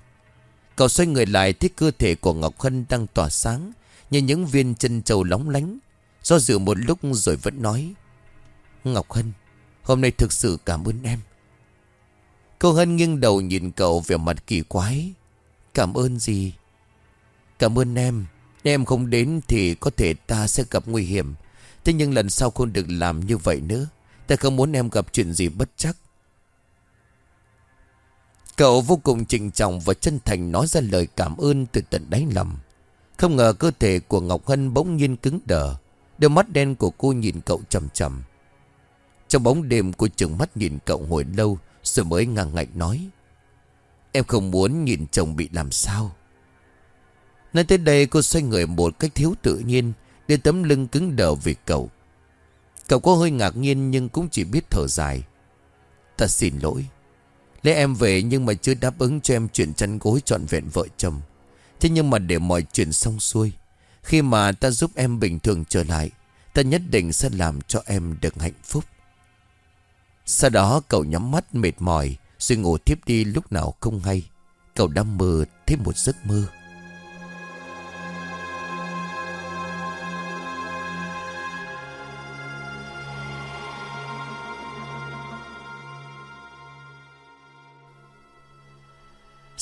Cậu xoay người lại thấy cơ thể của Ngọc Hân đang tỏa sáng, Như những viên chân trâu lóng lánh. Do dự một lúc rồi vẫn nói, Ngọc Hân, Hôm nay thực sự cảm ơn em. Cô Hân nghiêng đầu nhìn cậu về mặt kỳ quái. Cảm ơn gì? Cảm ơn em. Nếu em không đến thì có thể ta sẽ gặp nguy hiểm. Thế nhưng lần sau không được làm như vậy nữa. Ta không muốn em gặp chuyện gì bất chắc. Cậu vô cùng trịnh trọng và chân thành nói ra lời cảm ơn từ tận đáy lòng. Không ngờ cơ thể của Ngọc Hân bỗng nhiên cứng đờ. Đôi mắt đen của cô nhìn cậu chầm chầm. Trong bóng đêm, cô trừng mắt nhìn cậu hồi lâu, rồi mới ngang ngạnh nói. Em không muốn nhìn chồng bị làm sao. Nói tới đây, cô xoay người một cách thiếu tự nhiên để tấm lưng cứng đờ vì cậu. Cậu có hơi ngạc nhiên nhưng cũng chỉ biết thở dài. Ta xin lỗi. Lấy em về nhưng mà chưa đáp ứng cho em chuyện chăn gối trọn vẹn vợ chồng. Thế nhưng mà để mọi chuyện xong xuôi, Khi mà ta giúp em bình thường trở lại, Ta nhất định sẽ làm cho em được hạnh phúc. Sau đó cậu nhắm mắt mệt mỏi Rồi ngủ tiếp đi lúc nào không hay. Cậu đã mơ thêm một giấc mơ.